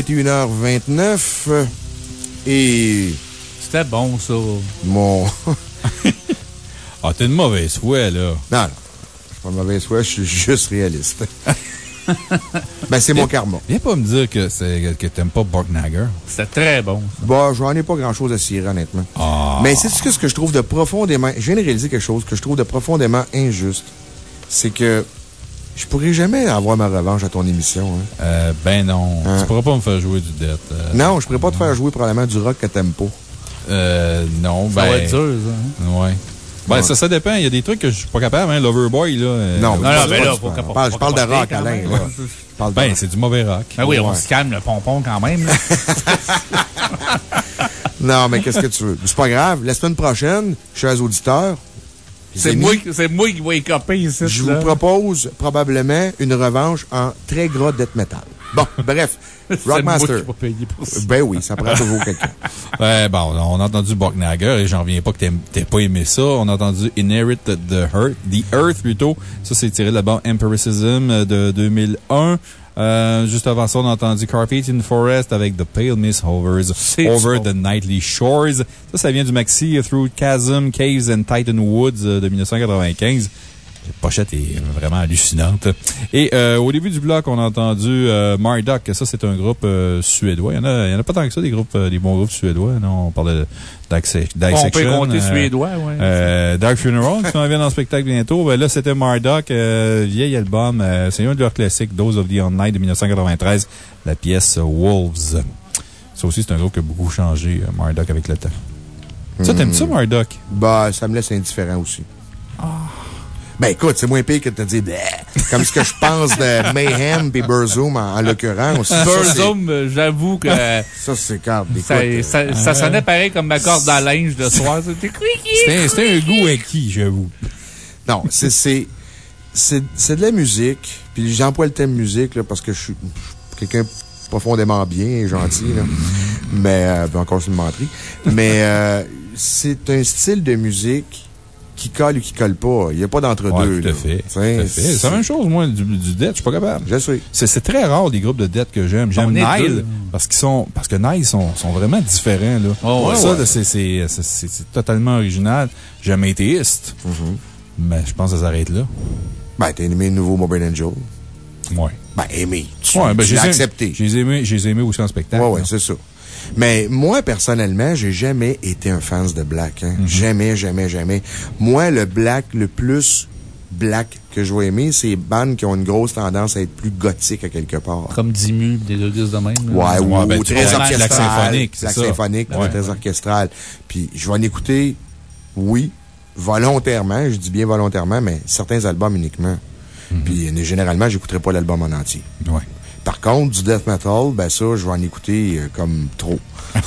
21h29. euh, Et. C'était bon, ça. Mon. [laughs] ah, t'es une mauvaise foi, là. Non, non. Je suis pas de mauvaise foi, je suis juste réaliste. [laughs] ben, c'est mon karma. Viens pas me dire que, c'est- que t'aimes pas Borgnager. C'était très bon. Bon, j'en ai pas grand chose à cirer, honnêtement. Ah. Mais c'est ce que, ce que je trouve de profondément. Je viens de réaliser quelque chose que je trouve de profondément injuste. C'est que je pourrais jamais avoir ma revanche à ton émission. hein. Euh, ben non. Tu pourras pas me faire jouer du Death. euh, Non, je pourrais pas te faire jouer probablement du rock que t'aimes pas. Euh, non, Ça ben. va être dur, ça, Ouais. Ben, Ouais. ça, ça dépend. Il y a des trucs que je suis pas capable, hein. Loverboy, là. euh, Non, non, pas- ben là, pas- faut pas- qu'à- parle- je parle de rock, Alain, là. parle Ben, c'est du mauvais rock. Ben oui, on Ouais. se calme le pompon quand même. là. [laughs] Non, mais qu'est-ce que tu veux? C'est pas grave. La semaine prochaine, chers auditeurs, C'est moi, moi qui vais écoper ici. Je vous propose probablement une revanche en très gras death metal. Bon, [laughs] bref. Rockmaster. Ben oui, ça prend toujours quelqu'un. [laughs] Ouais, bon, on a entendu Borgnager et j'en reviens pas que t'aies pas aimé ça. On a entendu Inherit the Earth, the Earth plutôt. Ça, c'est tiré de l'album Empiricism de 2001. Euh, juste avant ça, on a entendu Carpet in the Forest avec The Pale Mist Hovers Over the Nightly Shores. Ça, ça vient du maxi euh, Through Chasm, Caves and Titan Woods euh, de 1995. La pochette est vraiment hallucinante. Et euh, au début du bloc, on a entendu euh, Marduk. Ça, c'est un groupe euh, suédois. Il y, en a, il y en a pas tant que ça, des, groupes, euh, des bons groupes suédois. Non, on parlait Dissection. On peut compter suédois. Euh, Dark Funeral, qui s'en vient dans le spectacle bientôt. Ben là, c'était Marduk, euh, vieil album. euh, c'est un de leurs classiques, Dose of the Online de 1993, la pièce Wolves. Ça aussi, c'est un groupe qui a beaucoup changé, Marduk, avec le temps. Ça, t'aimes ça, Marduk? Bah, ça me laisse indifférent aussi. Ben écoute, c'est moins pire que de te dire, comme ce que je pense de Mayhem et Burzum en, en l'occurrence. Euh, j'avoue que. [laughs] Ça, c'est quand. Ça, ça, ça sonnait pareil comme ma corde à linge de soir. C'était C'était c'était un goût acquis, j'avoue. Non, c'est, c'est, c'est, c'est de la musique. Puis j'emploie le thème musique, là, parce que je suis quelqu'un profondément bien et gentil, là. Mais, euh, ben, encore c'est une menterie. Mais, euh, c'est un style de musique qui colle ou qui colle pas. Il n'y a pas d'entre-deux. Ouais, tout à fait. C'est la même chose, moi, du, du Death, je suis pas capable. Je sais. C'est c'est très rare, les groupes de Death que j'aime. J'aime Nile, parce qu'ils sont, parce que Nile sont, sont vraiment différents, là. Oh, ouais, ça, ouais. là, c'est- totalement original. J'aime Atheist. Mais je pense que ça s'arrête là. Ben, t'as aimé le nouveau Mobile Angel. Ouais. Ben, aimé. Tu, Ouais, ben, tu accepté. J'ai aimé, j'ai aimé aussi en spectacle. Ouais, ouais, c'est ça. Mais moi, personnellement, j'ai jamais été un fan de Black. Hein. Jamais, jamais, jamais. Moi, le Black le plus black que je vais aimer. C'est bandes qui ont une grosse tendance à être plus gothiques à quelque part. Comme Dimu, des Douglas de même. Ouais, ou, Ouais, ben, ou tu très Black orchestral. Black symphonique, Ouais, très ouais. orchestral. Puis je vais en écouter, oui, volontairement, je dis bien volontairement, mais certains albums uniquement. Mhm. Puis généralement, j'écouterai pas l'album en entier. Ouais. Par contre, du death metal, ben ça, je vais en écouter euh, comme trop. [laughs]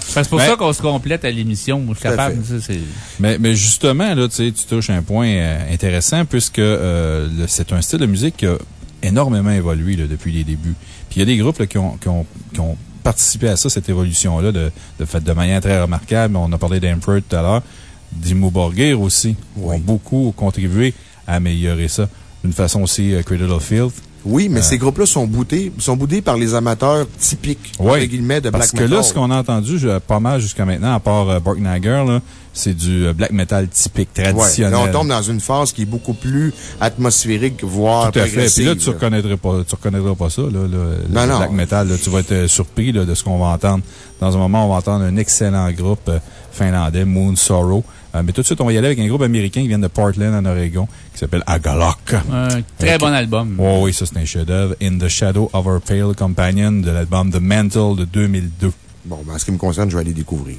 C'est pour Ben- ça qu'on se complète à l'émission. Capable. ça, c'est- Mais, mais justement, là, tu sais, tu touches un point euh, intéressant puisque euh, c'est un style de musique qui a énormément évolué là, depuis les débuts. Puis il y a des groupes là, qui, ont, qui, ont, qui ont participé à ça, cette évolution-là, de, de fait de manière très remarquable. On a parlé d'Emperor tout à l'heure. Dimmu Borgir aussi ont beaucoup contribué à améliorer ça. D'une façon aussi, euh, Cradle of Filth. Oui, mais Euh, ces groupes-là sont boudés, sont boudés par les amateurs typiques, guillemets, de Parce black que metal. là, ce qu'on a entendu je- pas mal jusqu'à maintenant, à part euh, Borknagar, là, c'est du euh, black metal typique, Ouais, traditionnel. là, on tombe dans une phase qui est beaucoup plus atmosphérique, voire Tout à fait. Puis là, tu reconnaittras pas, tu reconnaîtras pas ça, là, le, le Non, non. black metal. là. tu vas être euh, surpris là, de ce qu'on va entendre. Dans un moment, on va entendre un excellent groupe euh, finlandais, Moon Sorrow. Euh, mais tout de suite, on va y aller avec un groupe américain qui vient de Portland, en Oregon, qui s'appelle Agalok. Un très bon album. Oh, oui, ça, c'est un chef-d'œuvre. In the Shadow of Our Pale Companion de l'album The Mantle de 2002. Bon, ben, en ce qui me concerne, je vais aller découvrir.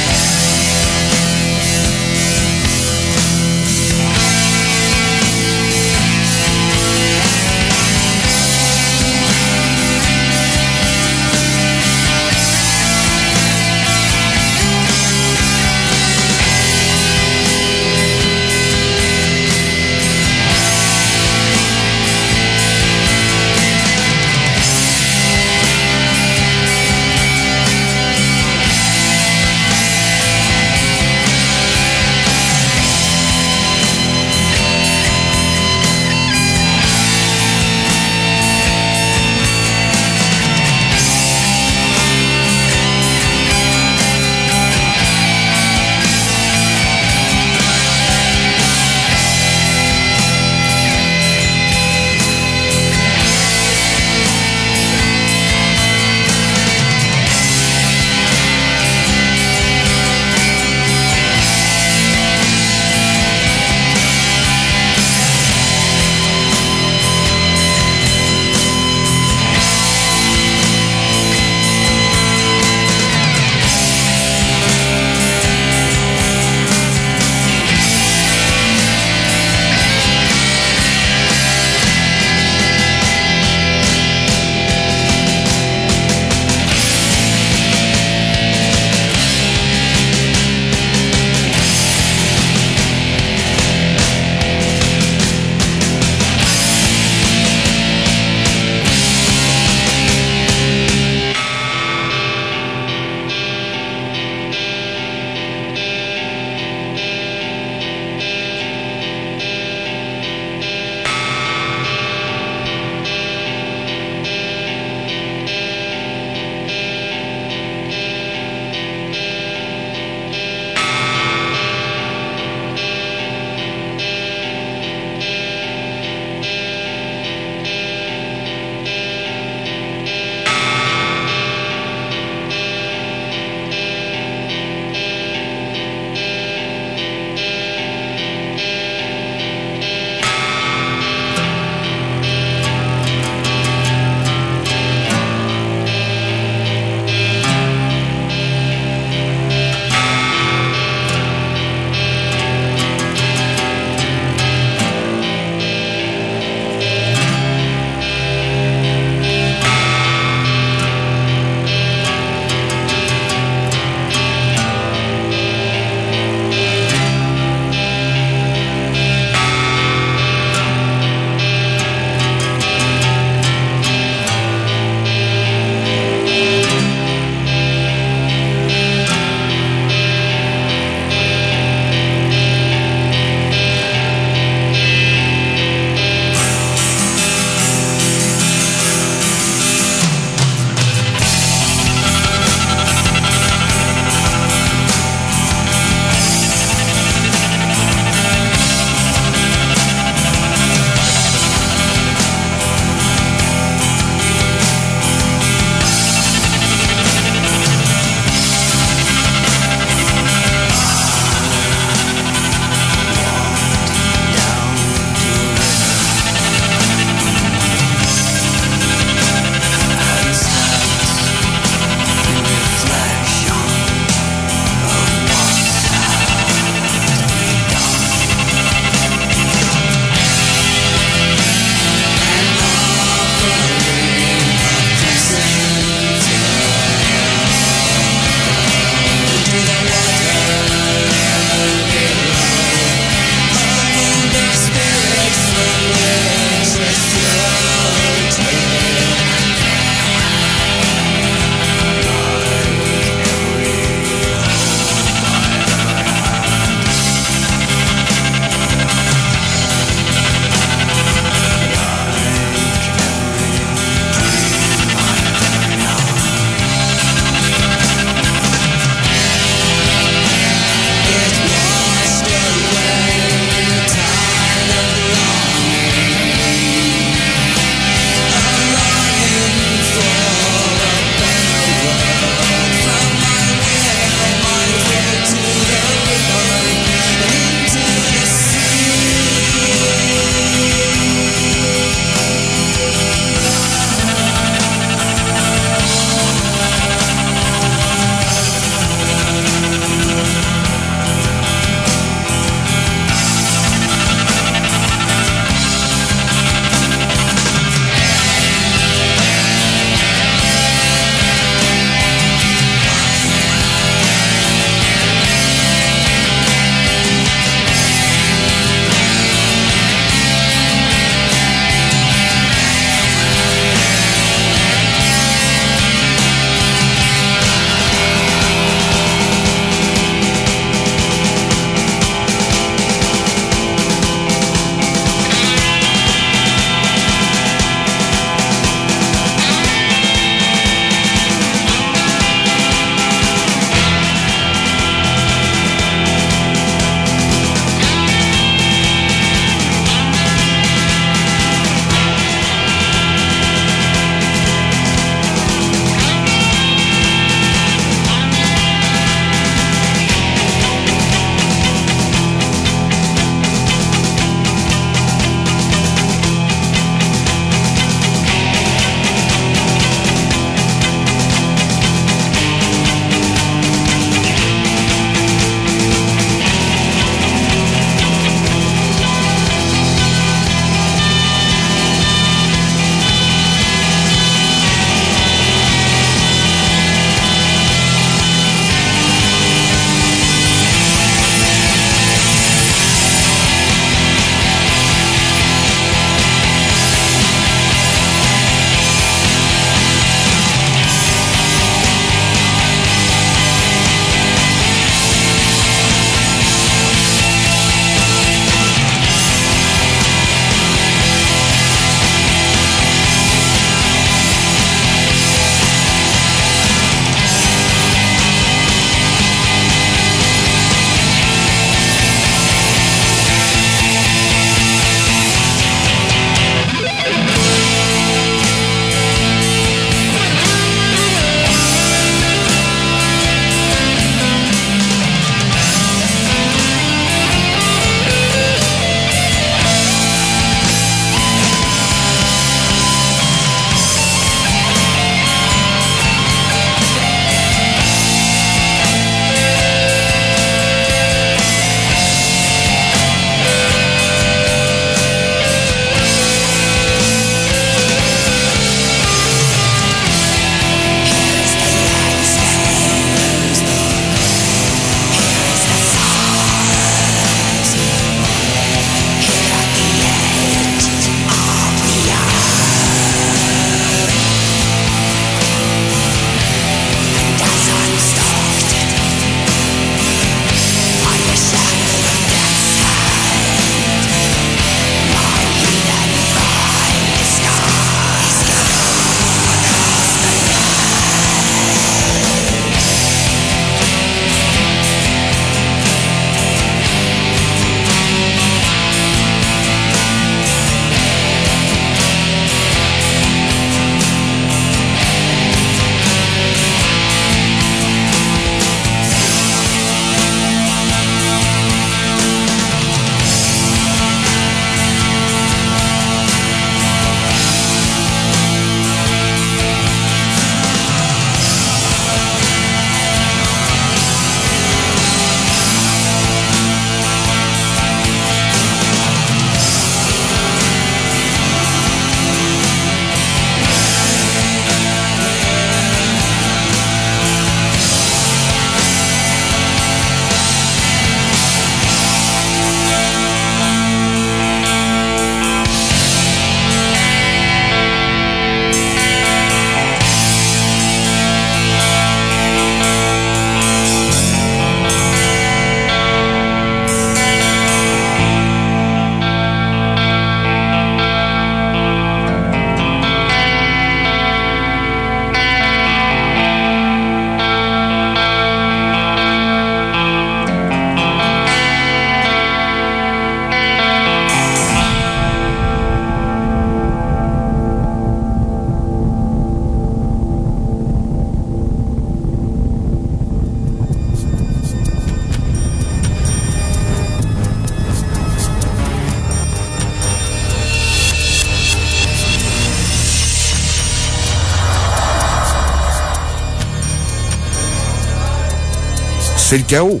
C'est le chaos.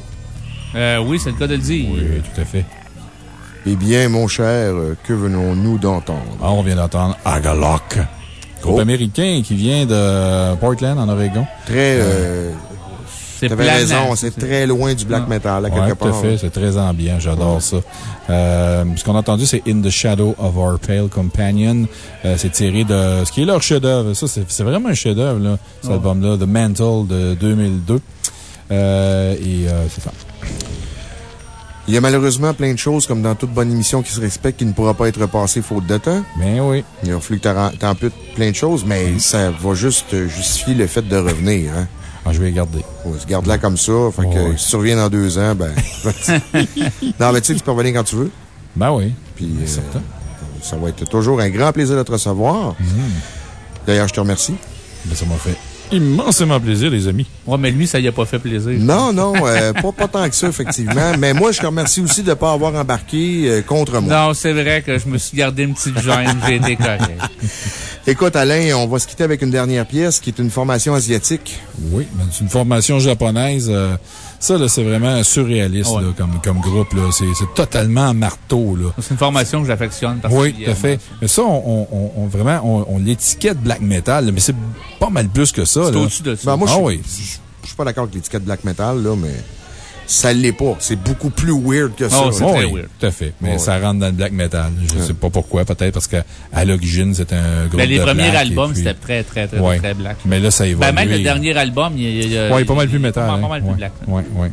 Euh, oui, c'est le cas de le dire. Oui, tout à fait. Eh bien, mon cher, euh, que venons-nous d'entendre? Ah, on vient d'entendre Agalock. Groupe Oh. américain qui vient de Portland, en Oregon. Très. euh, C'est T'avais planant, raison, c'est- c'est très loin du black metal, à quelque Ouais, tout à part. fait. C'est très ambiant. J'adore ça. Euh, ce qu'on a entendu, c'est In the Shadow of Our Pale Companion. Euh, c'est tiré de ce qui est leur chef-d'œuvre. Ça, c'est vraiment un chef-d'œuvre, là, cet Oh. album-là, The Mantle de 2002. Euh, et euh, c'est ça. Il y a malheureusement plein de choses, comme dans toute bonne émission qui se respecte, qui ne pourra pas être repassée faute de temps. Mais oui. Il a fallu que tu plein de choses, mais ça va juste justifier le fait de revenir. Hein. Ah, je vais les garder. Ouais, garde-la comme ça. Fait que, Ouais. si tu reviens dans deux ans, ben. [laughs] non, mais tu sais que tu peux revenir quand tu veux. Ben oui. Puis, euh, ça va être toujours un grand plaisir de te recevoir. D'ailleurs, je te remercie. Ben, ça m'a fait immensément plaisir, les amis. Ouais, mais lui, ça y a pas fait plaisir. Non, non, euh, pas, pas tant que ça, effectivement. Mais moi, je te remercie aussi de ne pas avoir embarqué euh, contre moi. Non, c'est vrai que je me suis gardé une petite gêne. J'ai été correct. [laughs] Écoute, Alain, on va se quitter avec une dernière pièce qui est une formation asiatique. Oui, ben, c'est une formation japonaise. euh, ça, là, c'est vraiment surréaliste, Ouais. là, comme, comme groupe, là. C'est c'est totalement marteau, là. C'est une formation que j'affectionne Oui, tout à fait. Mais ça, on, on, on- vraiment, on, on l'étiquette black metal, là, mais c'est pas mal plus que ça. C'est au-dessus de ça. Ben, moi, je ah suis- oui. Je suis pas d'accord avec l'étiquette black metal, là, mais ça l'est pas. C'est beaucoup plus weird que ça. Oh, là. oui, Tout à fait. Mais Ouais. ça rentre dans le black metal. Je Ouais. sais pas pourquoi. Peut-être parce qu'à l'origine, c'était un groupe Ben, les de premiers black, albums, puis- c'était très, très, très, Ouais. très black. Mais là, ça évolue. Ben, même le dernier album, il, il, il- Ouais, il est pas mal plus métal. Pas, hein. pas mal plus ouais. black. Ouais, ouais.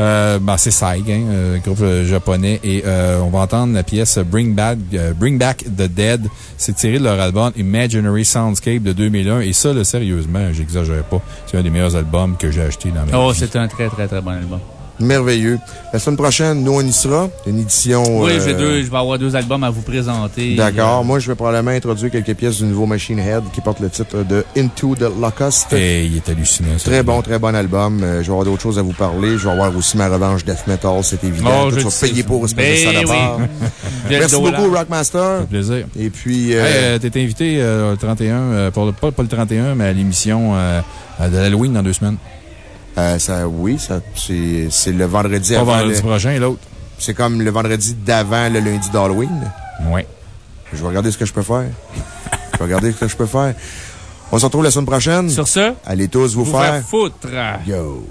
Euh, ben, c'est Saig, hein, euh, groupe euh, japonais. Et euh, on va entendre la pièce Bring Back, Bring Back the Dead. C'est tiré de leur album Imaginary Soundscape de 2001. Et ça, là, sérieusement, j'exagère pas. C'est un des meilleurs albums que j'ai acheté dans ma Oh, vie. c'est un très, très, très bon album. Merveilleux. La semaine prochaine, nous, on y sera. Une édition. Oui, euh, j'ai deux, je vais avoir deux albums à vous présenter. D'accord. Euh, Moi, je vais probablement introduire quelques pièces du nouveau Machine Head qui porte le titre de Into the Locust. Et il est hallucinant. Très bon, très bon album. Euh, je vais avoir d'autres choses à vous parler. Je vais avoir aussi ma revanche Death Metal, c'est évident. Tu vas payer pour espèce de Ben oui. [laughs] Merci beaucoup, Rockmaster. Fait plaisir. Et puis. euh, Hey, euh, t'es invité euh, le 31, euh, pour le- pas, pas le 31, mais à l'émission de l'Halloween dans deux semaines. Euh, ça, oui, ça, c'est c'est le vendredi Pas avant. vendredi le- prochain, l'autre. C'est comme le vendredi d'avant le lundi d'Halloween. Oui. Je vais regarder ce que je peux faire. je vais regarder ce que je peux faire. On se retrouve la semaine prochaine. Sur ce, allez tous vous, vous faire. faire foutre. Yo.